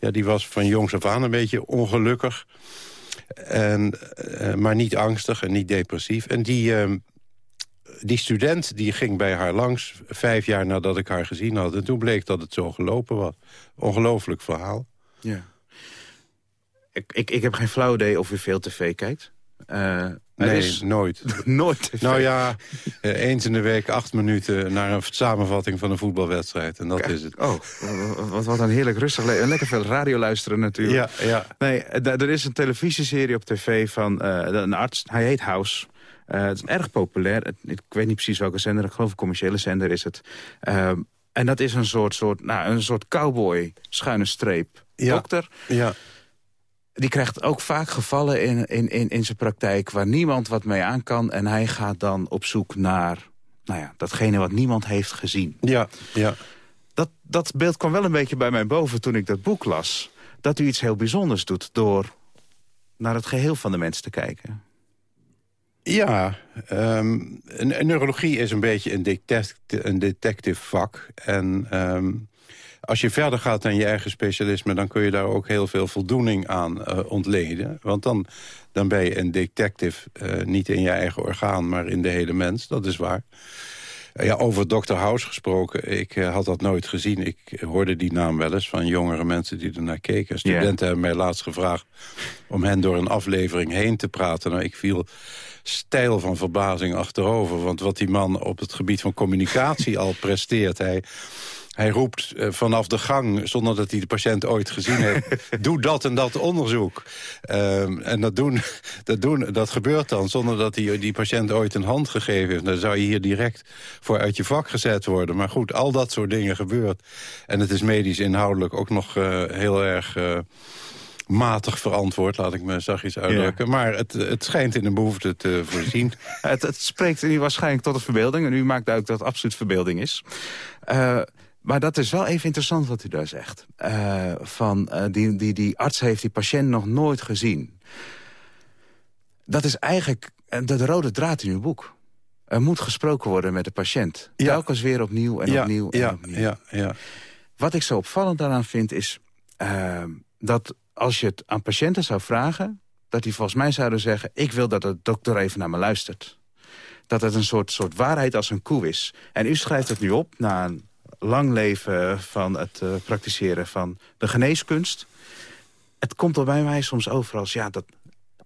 ja, die was van jongs af aan een beetje ongelukkig. En, uh, maar niet angstig en niet depressief. En die, uh, die student die ging bij haar langs vijf jaar nadat ik haar gezien had. En toen bleek dat het zo gelopen was. Ongelooflijk verhaal. Ja. Ik, ik, ik heb geen flauw idee of u veel tv kijkt. Uh, Nee, is... nooit. (laughs) nooit TV. Nou ja, eens in de week acht minuten naar een samenvatting van een voetbalwedstrijd. En dat Kijk, is het. Oh, wat, wat een heerlijk rustig leven. Lekker veel radio luisteren natuurlijk. Ja, ja. Nee, er is een televisieserie op tv van uh, een arts. Hij heet House. Uh, het is erg populair. Ik weet niet precies welke zender. Ik geloof een commerciële zender is het. Uh, en dat is een soort, soort, nou, een soort cowboy, schuine streep. Ja. Dokter. Ja die krijgt ook vaak gevallen in, in, in, in zijn praktijk... waar niemand wat mee aan kan. En hij gaat dan op zoek naar nou ja, datgene wat niemand heeft gezien. Ja, ja. Dat, dat beeld kwam wel een beetje bij mij boven toen ik dat boek las. Dat u iets heel bijzonders doet door naar het geheel van de mens te kijken. Ja, um, een, neurologie is een beetje een, detect, een detective vak. En... Um, als je verder gaat dan je eigen specialisme... dan kun je daar ook heel veel voldoening aan uh, ontleden. Want dan, dan ben je een detective, uh, niet in je eigen orgaan... maar in de hele mens, dat is waar. Uh, ja, over Dr. House gesproken, ik had dat nooit gezien. Ik hoorde die naam wel eens van jongere mensen die ernaar keken. Studenten yeah. hebben mij laatst gevraagd om hen door een aflevering heen te praten. Nou, ik viel stijl van verbazing achterover. Want wat die man op het gebied van communicatie al presteert... hij hij roept uh, vanaf de gang, zonder dat hij de patiënt ooit gezien heeft... (laughs) doe dat en dat onderzoek. Um, en dat, doen, (laughs) dat, doen, dat gebeurt dan zonder dat hij die patiënt ooit een hand gegeven heeft. Dan zou je hier direct voor uit je vak gezet worden. Maar goed, al dat soort dingen gebeurt. En het is medisch inhoudelijk ook nog uh, heel erg... Uh, matig verantwoord, laat ik me zachtjes uitdrukken. Ja. Maar het, het schijnt in een behoefte te voorzien. (laughs) het, het spreekt u waarschijnlijk tot de verbeelding. En u maakt duidelijk dat het absoluut verbeelding is. Uh, maar dat is wel even interessant wat u daar zegt. Uh, van, uh, die, die, die arts heeft die patiënt nog nooit gezien. Dat is eigenlijk de, de rode draad in uw boek. Er moet gesproken worden met de patiënt. Ja. Telkens weer opnieuw en ja, opnieuw en ja, opnieuw. Ja, ja. Wat ik zo opvallend daaraan vind is... Uh, dat als je het aan patiënten zou vragen... dat die volgens mij zouden zeggen... ik wil dat de dokter even naar me luistert. Dat het een soort, soort waarheid als een koe is. En u schrijft het nu op na een lang leven van het uh, praktiseren van de geneeskunst. Het komt er bij mij soms over als... ja, dat,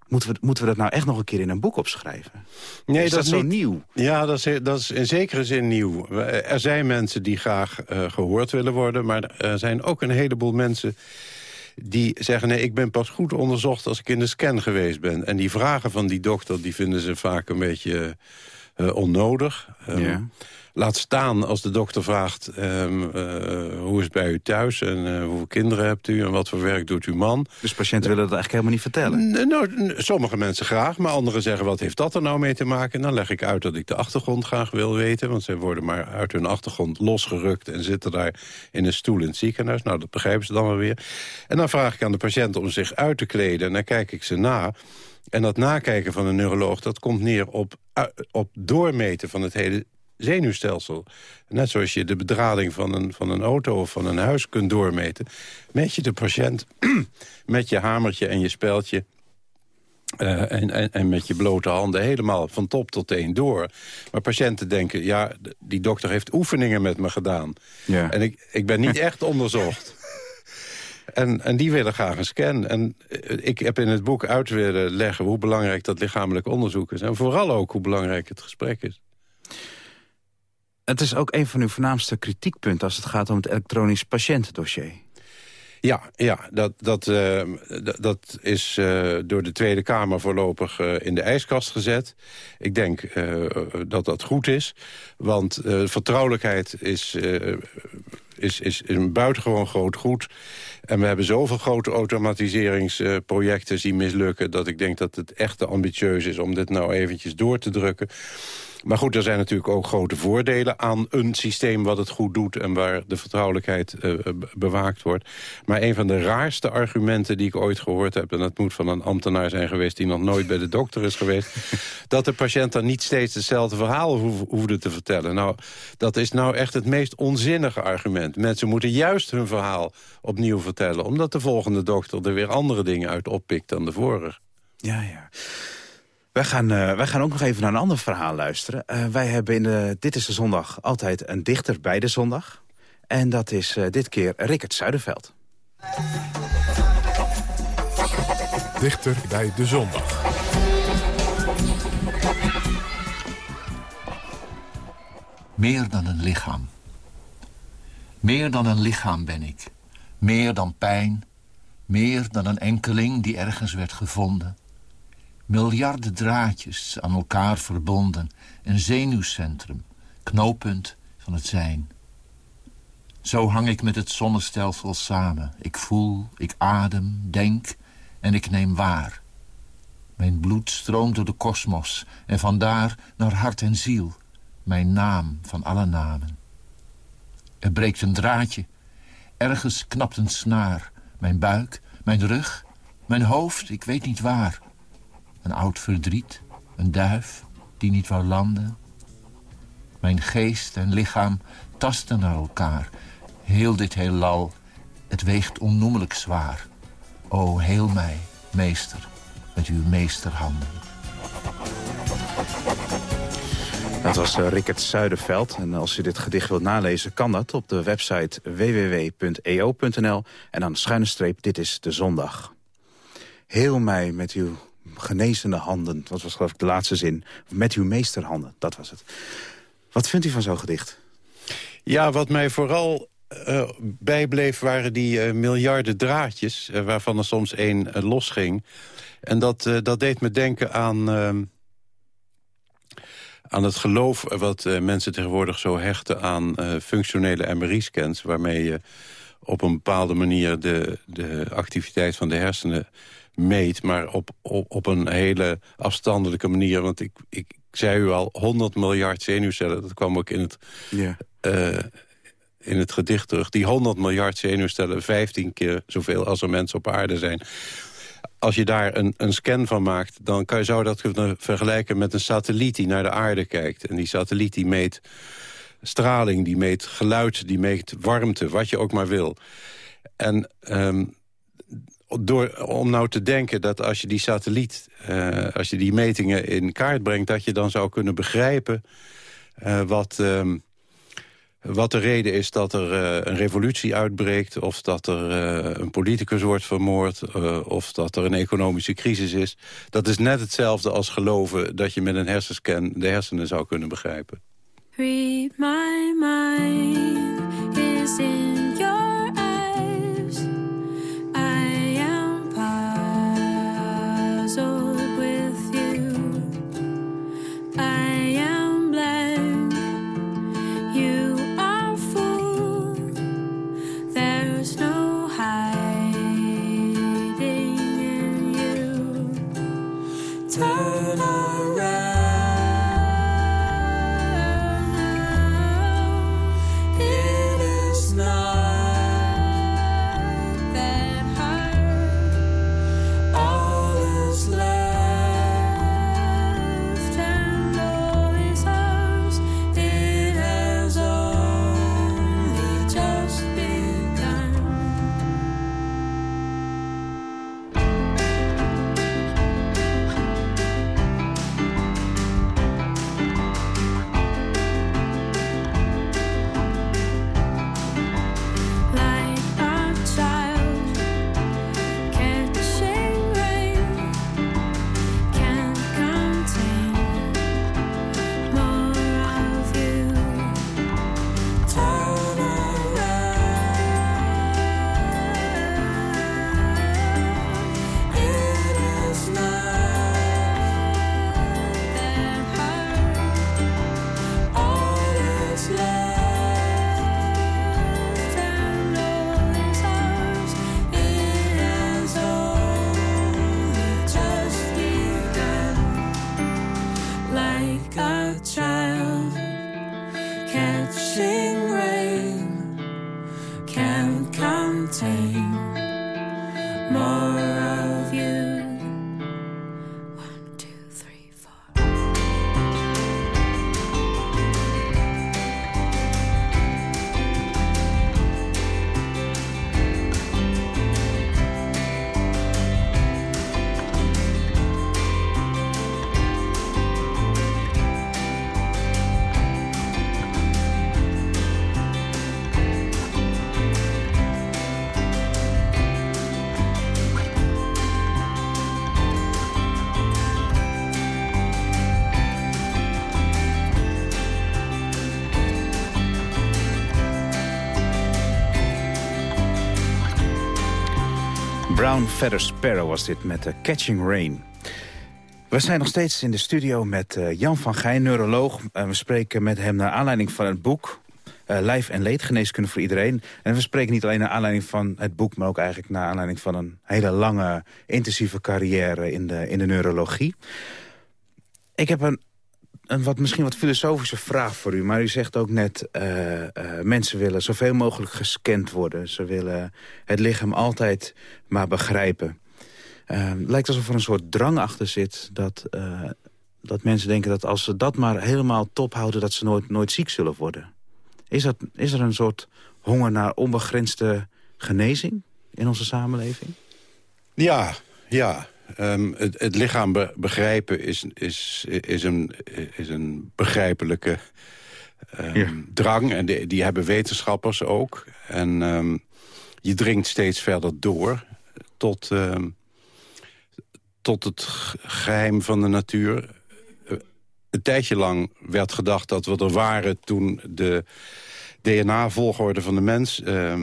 moeten, we, moeten we dat nou echt nog een keer in een boek opschrijven? Nee, is dat, dat, zo niet, nieuw? Ja, dat is, dat is in zekere zin nieuw. Er zijn mensen die graag uh, gehoord willen worden... maar er zijn ook een heleboel mensen die zeggen... nee, ik ben pas goed onderzocht als ik in de scan geweest ben. En die vragen van die dokter, die vinden ze vaak een beetje... onnodig. Ja. Laat staan als de dokter vraagt, ehm, eh, hoe is het bij u thuis... en uh, hoeveel kinderen hebt u en wat voor werk doet uw man. Dus patiënten willen dat eigenlijk helemaal niet vertellen? nou, sommige mensen graag, maar anderen zeggen... wat heeft dat er nou mee te maken? En dan leg ik uit dat ik de achtergrond graag wil weten... want ze worden maar uit hun achtergrond losgerukt... en zitten daar in een stoel in het ziekenhuis. Nou, dat begrijpen ze dan wel weer. En dan vraag ik aan de patiënt om zich uit te kleden... en dan kijk ik ze na... En dat nakijken van een neuroloog, dat komt neer op, op doormeten van het hele zenuwstelsel. Net zoals je de bedrading van een, van een auto of van een huis kunt doormeten... met je de patiënt (clears throat) met je hamertje en je speldje... Uh, en, en, en, met je blote handen helemaal van top tot teen door. Maar patiënten denken, ja, die dokter heeft oefeningen met me gedaan. Ja. En ik, ik ben niet echt onderzocht. (laughs) En, en die willen graag een scan. En eh, ik heb in het boek uit willen leggen hoe belangrijk dat lichamelijk onderzoek is. En vooral ook hoe belangrijk het gesprek is. Het is ook een van uw voornaamste kritiekpunten... als het gaat om het elektronisch patiëntendossier. Ja, ja dat, dat, uh, dat is uh, door de Tweede Kamer voorlopig uh, in de ijskast gezet. Ik denk dat dat goed is. Want vertrouwelijkheid is, is, is een buitengewoon groot goed. En we hebben zoveel grote automatiseringsprojecten die mislukken... dat ik denk dat het echt te ambitieus is om dit nou eventjes door te drukken. Maar goed, er zijn natuurlijk ook grote voordelen aan een systeem wat het goed doet... en waar de vertrouwelijkheid uh, bewaakt wordt. Maar een van de raarste argumenten die ik ooit gehoord heb... en dat moet van een ambtenaar zijn geweest die nog nooit bij de dokter is geweest... (laughs) dat de patiënt dan niet steeds hetzelfde verhaal hoefde te vertellen. Nou, dat is nou echt het meest onzinnige argument. Mensen moeten juist hun verhaal opnieuw vertellen... omdat de volgende dokter er weer andere dingen uit oppikt dan de vorige. Ja, ja. Wij gaan, uh, wij gaan ook nog even naar een ander verhaal luisteren. Uh, wij hebben in de Dit is de Zondag altijd een dichter bij de zondag. En dat is uh, dit keer Rickert Zuiderveld. Dichter bij de zondag. Meer dan een lichaam. Meer dan een lichaam ben ik. Meer dan pijn. Meer dan een enkeling die ergens werd gevonden Miljarden draadjes aan elkaar verbonden. Een zenuwcentrum, knooppunt van het zijn. Zo hang ik met het zonnestelsel samen. Ik voel, ik adem, denk en ik neem waar. Mijn bloed stroomt door de kosmos en vandaar naar hart en ziel. Mijn naam van alle namen. Er breekt een draadje. Ergens knapt een snaar. Mijn buik, mijn rug, mijn hoofd, ik weet niet waar. Een oud verdriet, een duif die niet wou landen. Mijn geest en lichaam tasten naar elkaar. Heel dit heelal, het weegt onnoemelijk zwaar. O, heel mij, meester, met uw meesterhanden. Dat was uh, Rickert Zuiderveld. En als u dit gedicht wilt nalezen, kan dat op de website www.eo.nl. En dan schuine streep, dit is de zondag. Heel mij met uw genezende handen. Dat was geloof ik de laatste zin. Met uw meesterhanden, dat was het. Wat vindt u van zo'n gedicht? Ja, wat mij vooral uh, bijbleef waren die uh, miljarden draadjes... Uh, waarvan er soms één losging. En dat, dat deed me denken aan, ehm, aan het geloof... wat mensen tegenwoordig zo hechten aan functionele MRI-scans... waarmee je op een bepaalde manier de, de activiteit van de hersenen meet, maar op, op, op een hele afstandelijke manier. Want ik, ik zei u al, 100 miljard zenuwcellen, dat kwam ook in het, ja. uh, in het gedicht terug. Die 100 miljard zenuwcellen, 15 keer zoveel als er mensen op aarde zijn. Als je daar een, een scan van maakt, dan kan je, zou dat kunnen vergelijken met een satelliet die naar de aarde kijkt. En die satelliet die meet straling, die meet geluid, die meet warmte, wat je ook maar wil. En um, door, om nou te denken dat als je die satelliet, uh, als je die metingen in kaart brengt... dat je dan zou kunnen begrijpen uh, wat, uh, wat de reden is dat er een revolutie uitbreekt... of dat er een politicus wordt vermoord, of dat er een economische crisis is. Dat is net hetzelfde als geloven dat je met een hersenscan de hersenen zou kunnen begrijpen. My mind is Feather Sparrow was dit met uh, Catching Rain. We zijn nog steeds in de studio met uh, Jan van Gijn, neuroloog. Uh, we spreken met hem naar aanleiding van het boek... Lijf en leedgeneeskunde voor iedereen. En we spreken niet alleen naar aanleiding van het boek... maar ook eigenlijk naar aanleiding van een hele lange, intensieve carrière in de, in de neurologie. Ik heb een een wat, misschien wat filosofische vraag voor u. Maar u zegt ook net, uh, mensen willen zoveel mogelijk gescand worden. Ze willen het lichaam altijd maar begrijpen. Uh, lijkt alsof er een soort drang achter zit... Dat, dat mensen denken dat als ze dat maar helemaal top houden... dat ze nooit, nooit ziek zullen worden. Is, dat, is er een soort honger naar onbegrensde genezing in onze samenleving? Ja, ja. Um, het, het, lichaam begrijpen is, is, is, een, is een begrijpelijke um, drang. En die, die hebben wetenschappers ook. En um, je dringt steeds verder door tot, tot het geheim van de natuur. Een tijdje lang werd gedacht dat we er waren toen de DNA-volgorde van de mens uh,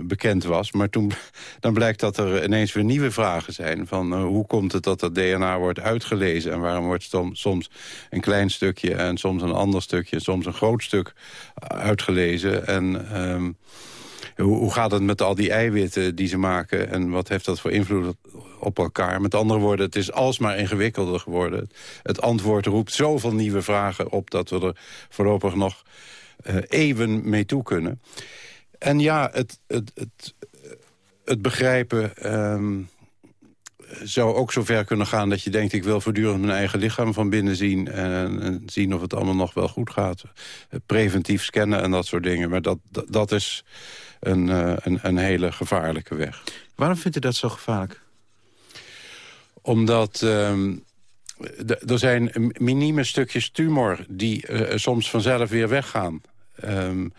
bekend was. Maar toen, (laughs) dan blijkt dat er ineens weer nieuwe vragen zijn. Van uh, hoe komt het dat dat DNA wordt uitgelezen... en waarom wordt soms, een klein stukje en soms een ander stukje... soms een groot stuk uitgelezen. En hoe, hoe gaat het met al die eiwitten die ze maken... en wat heeft dat voor invloed op elkaar? Met andere woorden, het is alsmaar ingewikkelder geworden. Het antwoord roept zoveel nieuwe vragen op... dat we er voorlopig nog uh, eeuwen mee toe kunnen. En ja, het, het, het, het begrijpen um, zou ook zover kunnen gaan dat je denkt... ik wil voortdurend mijn eigen lichaam van binnen zien... en, en zien of het allemaal nog wel goed gaat. Preventief scannen en dat soort dingen. Maar dat, dat, dat is een, uh, een, een hele gevaarlijke weg. Waarom vindt u dat zo gevaarlijk? Omdat... Um, er zijn minieme stukjes tumor die uh, soms vanzelf weer weggaan. Um,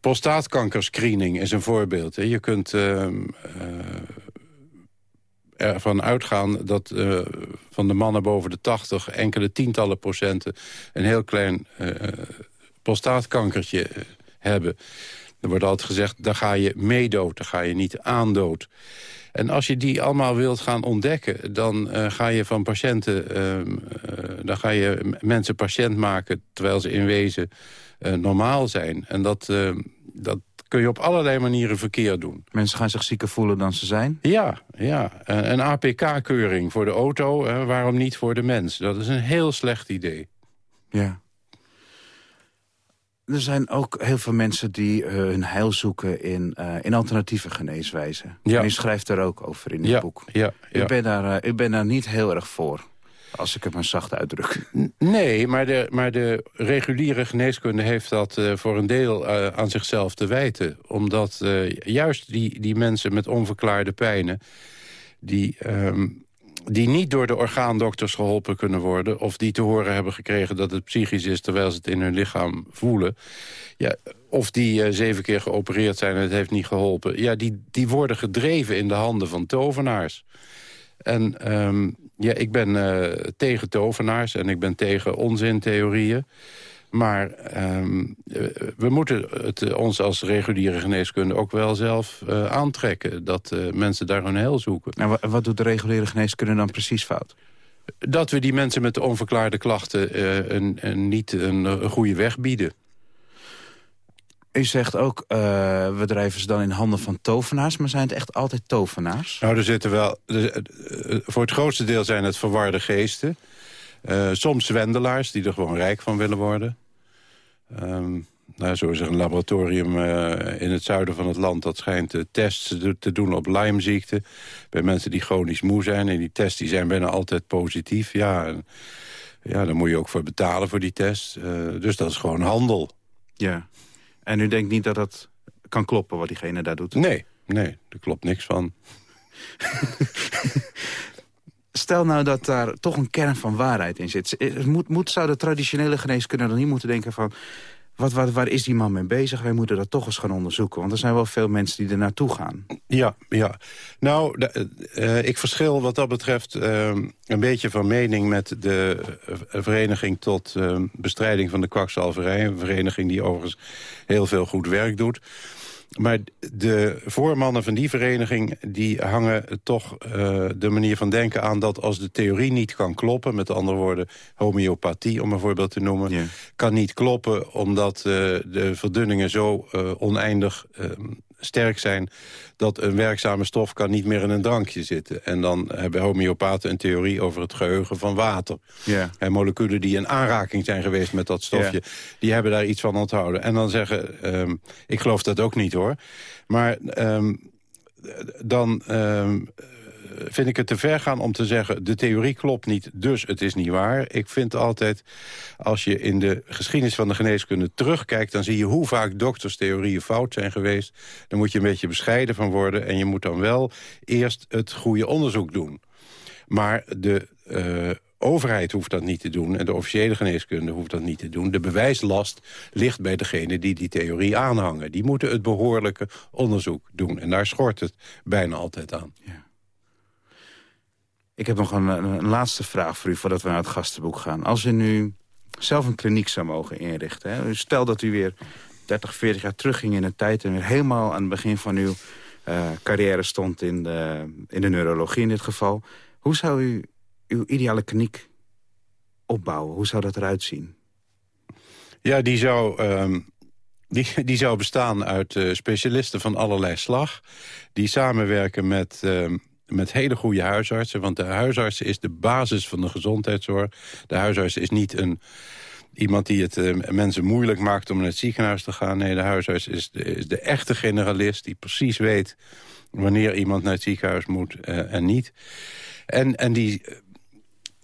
prostaatkankerscreening is een voorbeeld. Je kunt um, uh, ervan uitgaan dat uh, van de mannen boven de 80... enkele tientallen procenten een heel klein uh, prostaatkankertje hebben. Er wordt altijd gezegd, daar ga je mee dood, daar ga je niet aan dood. En als je die allemaal wilt gaan ontdekken... dan uh, ga je van patiënten... Uh, uh, dan ga je mensen patiënt maken... terwijl ze in wezen normaal zijn. En dat, dat kun je op allerlei manieren verkeerd doen. Mensen gaan zich zieker voelen dan ze zijn? Ja, ja. een APK-keuring voor de auto, waarom niet voor de mens? Dat is een heel slecht idee. Ja. Er zijn ook heel veel mensen die uh, hun heil zoeken in, uh, in alternatieve geneeswijzen. Ja. En u schrijft daar ook over in het ja, boek. Ja, ja. Ik, ben daar, uh, ik ben daar niet heel erg voor. Als ik het maar zacht uitdruk. Nee, maar de, maar de reguliere geneeskunde heeft dat uh, voor een deel uh, aan zichzelf te wijten. Omdat uh, juist die, die mensen met onverklaarde pijnen... die, um, die niet door de orgaandokters geholpen kunnen worden... of die te horen hebben gekregen dat het psychisch is... terwijl ze het in hun lichaam voelen... Ja, of die zeven keer geopereerd zijn en het heeft niet geholpen... Ja, die, die worden gedreven in de handen van tovenaars. En um, ja, ik ben uh, tegen tovenaars en ik ben tegen onzintheorieën. Maar um, we moeten het ons als reguliere geneeskunde ook wel zelf uh, aantrekken. Dat uh, mensen daar hun heil zoeken. En wat doet de reguliere geneeskunde dan precies fout? Dat we die mensen met de onverklaarde klachten een, een, niet een, een goede weg bieden. U zegt ook, we drijven ze dan in handen van tovenaars. Maar zijn het echt altijd tovenaars? Nou, er zitten wel... Er, voor het grootste deel zijn het verwarde geesten. Uh, soms zwendelaars die er gewoon rijk van willen worden. Um, nou, zo is er een laboratorium uh, in het zuiden van het land... dat schijnt uh, tests te doen op Lymeziekte... bij mensen die chronisch moe zijn. En die tests die zijn bijna altijd positief. Ja, en, ja, daar moet je ook voor betalen voor die test. dus dat is gewoon handel. Ja. En u denkt niet dat dat kan kloppen wat diegene daar doet? Nee, nee, er klopt niks van. (laughs) Stel nou dat daar toch een kern van waarheid in zit. Moet, moet, zou de traditionele geneeskunde dan niet moeten denken van... Wat, wat, waar is die man mee bezig? Wij moeten dat toch eens gaan onderzoeken. Want er zijn wel veel mensen die er naartoe gaan. Ja, ja. Nou, de, uh, ik verschil wat dat betreft uh, een beetje van mening... met de Vereniging tot Bestrijding van de Kwakzalverij. Een vereniging die overigens heel veel goed werk doet. Maar de voormannen van die vereniging... die hangen toch uh, de manier van denken aan dat als de theorie niet kan kloppen... met andere woorden homeopathie, om een voorbeeld te noemen... Kan niet kloppen omdat uh, de verdunningen zo uh, oneindig sterk zijn... dat een werkzame stof kan niet meer in een drankje zitten. En dan hebben homeopaten een theorie over het geheugen van water. Yeah. En moleculen die in aanraking zijn geweest met dat stofje... Die hebben daar iets van onthouden. En dan zeggen, um, ik geloof dat ook niet hoor... maar um, dan... Um, vind ik het te ver gaan om te zeggen... de theorie klopt niet, dus het is niet waar. Ik vind altijd, als je in de geschiedenis van de geneeskunde terugkijkt... dan zie je hoe vaak dokterstheorieën fout zijn geweest. Dan moet je een beetje bescheiden van worden... en je moet dan wel eerst het goede onderzoek doen. Maar de... Uh, overheid hoeft dat niet te doen en de officiële geneeskunde hoeft dat niet te doen. De bewijslast ligt bij degene die die theorie aanhangen. Die moeten het behoorlijke onderzoek doen. En daar schort het bijna altijd aan. Ja. Ik heb nog een, een, laatste vraag voor u voordat we naar het gastenboek gaan. Als u nu zelf een kliniek zou mogen inrichten... Hè, stel dat u weer 30, 40 jaar terugging in de tijd... en weer helemaal aan het begin van uw uh, carrière stond in de, in de neurologie in dit geval... hoe zou u uw ideale kliniek opbouwen? Hoe zou dat eruit zien? Ja, die zou... Um... Die, die zou bestaan uit uh, specialisten van allerlei slag... die samenwerken met, uh, met hele goede huisartsen. Want de huisarts is de basis van de gezondheidszorg. De huisarts is niet een, iemand die het uh, mensen moeilijk maakt om naar het ziekenhuis te gaan. Nee, de huisarts is de, de echte generalist die precies weet... wanneer iemand naar het ziekenhuis moet en niet. En, en die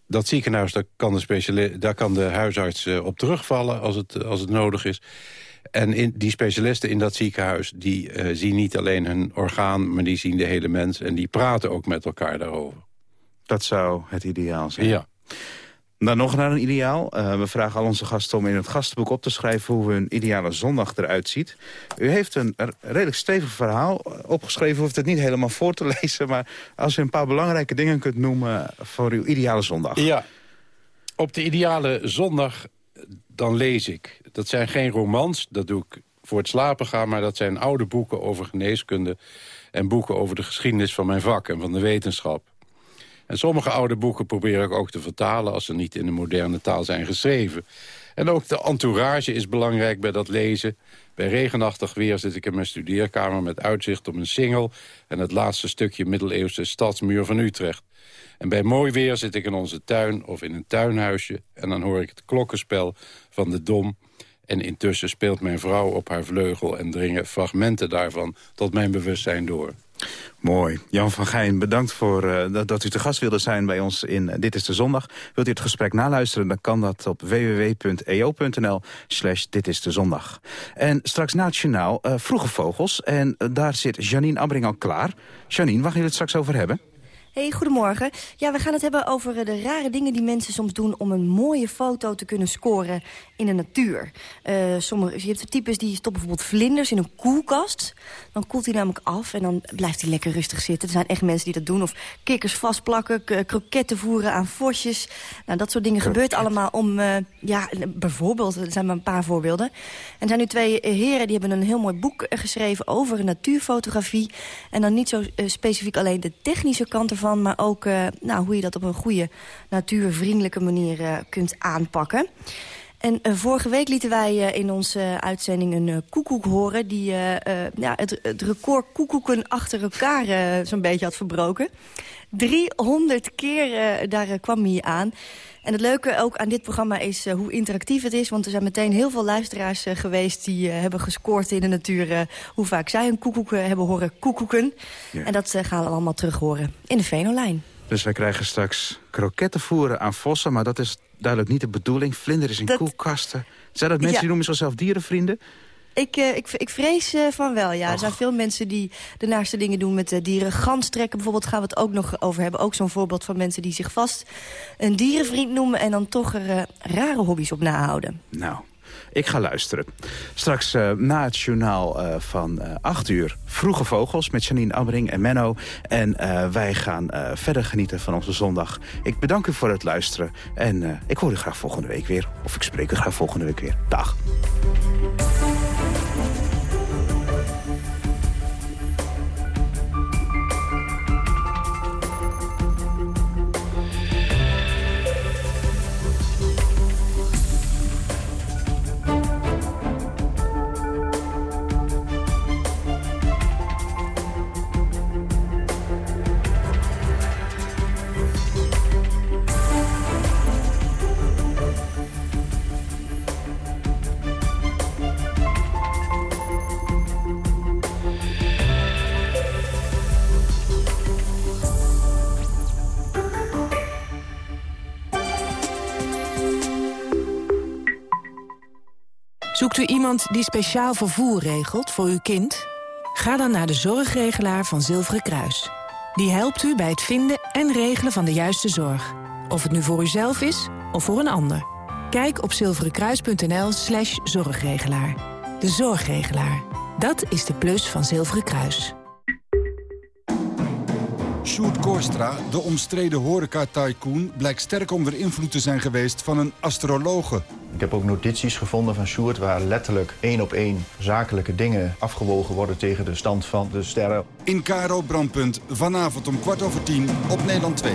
dat ziekenhuis, daar kan de, specialist, daar kan de huisarts uh, op terugvallen als het, als het nodig is. En in, die specialisten in dat ziekenhuis, die uh, zien niet alleen hun orgaan... maar die zien de hele mens en die praten ook met elkaar daarover. Dat zou het ideaal zijn. Ja. Dan nog naar een ideaal. Uh, we vragen al onze gasten om in het gastenboek op te schrijven... hoe een ideale zondag eruit ziet. U heeft een redelijk stevig verhaal opgeschreven. U hoeft het niet helemaal voor te (laughs) lezen. Maar als u een paar belangrijke dingen kunt noemen voor uw ideale zondag. Ja, op de ideale zondag dan lees ik. Dat zijn geen romans, dat doe ik voor het slapen gaan... maar dat zijn oude boeken over geneeskunde... en boeken over de geschiedenis van mijn vak en van de wetenschap. En sommige oude boeken probeer ik ook te vertalen... als ze niet in de moderne taal zijn geschreven. En ook de entourage is belangrijk bij dat lezen. Bij regenachtig weer zit ik in mijn studeerkamer met uitzicht op een singel... en het laatste stukje middeleeuwse stadsmuur van Utrecht. En bij mooi weer zit ik in onze tuin of in een tuinhuisje... en dan hoor ik het klokkenspel van de Dom... En intussen speelt mijn vrouw op haar vleugel... en dringen fragmenten daarvan tot mijn bewustzijn door. Mooi. Jan van Gijn, bedankt voor uh, dat, u te gast wilde zijn bij ons in uh, Dit is de Zondag. Wilt u het gesprek naluisteren, dan kan dat op www.eo.nl slash Dit is de Zondag. En straks nationaal uh, Vroege Vogels. En daar zit Janine Abbring al klaar. Janine, waar gaan jullie het straks over hebben? Hey, goedemorgen. Ja, we gaan het hebben over de rare dingen die mensen soms doen... om een mooie foto te kunnen scoren in de natuur. Uh, sommige, je hebt de types die stoppen bijvoorbeeld vlinders in een koelkast. Dan koelt hij namelijk af en dan blijft hij lekker rustig zitten. Er zijn echt mensen die dat doen. Of kikkers vastplakken, kroketten voeren aan vosjes. Nou, dat soort dingen gebeurt allemaal om... Uh, ja, bijvoorbeeld, er zijn maar een paar voorbeelden. En er zijn nu twee heren die hebben een heel mooi boek geschreven... over natuurfotografie. En dan niet zo uh, specifiek alleen de technische kant ervan... maar ook nou, hoe je dat op een goede, natuurvriendelijke manier kunt aanpakken. En uh, vorige week lieten wij in onze uitzending een koekoek horen... die ja, het, het, record koekoeken achter elkaar zo'n beetje had verbroken. 300 keer daar kwam hij aan. En het leuke ook aan dit programma is hoe interactief het is. Want er zijn meteen heel veel luisteraars geweest... die hebben gescoord in de natuur... hoe vaak zij een koekoek hebben horen koekoeken. Ja. En dat gaan we allemaal terug horen in de Venolijn. Dus wij krijgen straks kroketten voeren aan vossen... maar dat is duidelijk niet de bedoeling. Vlinder is in dat... koelkasten. Zijn dat mensen ja. die noemen zichzelf dierenvrienden? Ik, uh, ik, ik vrees uh, van wel, ja. Er zijn veel mensen die de naaste dingen doen met uh, dieren. Gans trekken bijvoorbeeld gaan we het ook nog over hebben. Ook zo'n voorbeeld van mensen die zich vast een dierenvriend noemen... en dan toch er rare hobby's op nahouden. Nou, ik ga luisteren. Straks uh, na het journaal uh, van uh, 8 uur Vroege Vogels met Janine Abbering en Menno. En wij gaan verder genieten van onze zondag. Ik bedank u voor het luisteren. En ik hoor u graag volgende week weer. Of ik spreek u graag volgende week weer. Dag. Zoekt u iemand die speciaal vervoer regelt voor uw kind? Ga dan naar de zorgregelaar van Zilveren Kruis. Die helpt u bij het vinden en regelen van de juiste zorg. Of het nu voor uzelf is of voor een ander. Kijk op zilverenkruis.nl slash zorgregelaar. De zorgregelaar. Dat is de plus van Zilveren Kruis. Sjoerd Korstra, de omstreden horeca-tycoon... blijkt sterk onder invloed te zijn geweest van een astrologe. Ik heb ook notities gevonden van Sjoerd... waar letterlijk één op één zakelijke dingen afgewogen worden... tegen de stand van de sterren. In Karo Brandpunt, vanavond om kwart over tien op Nederland 2.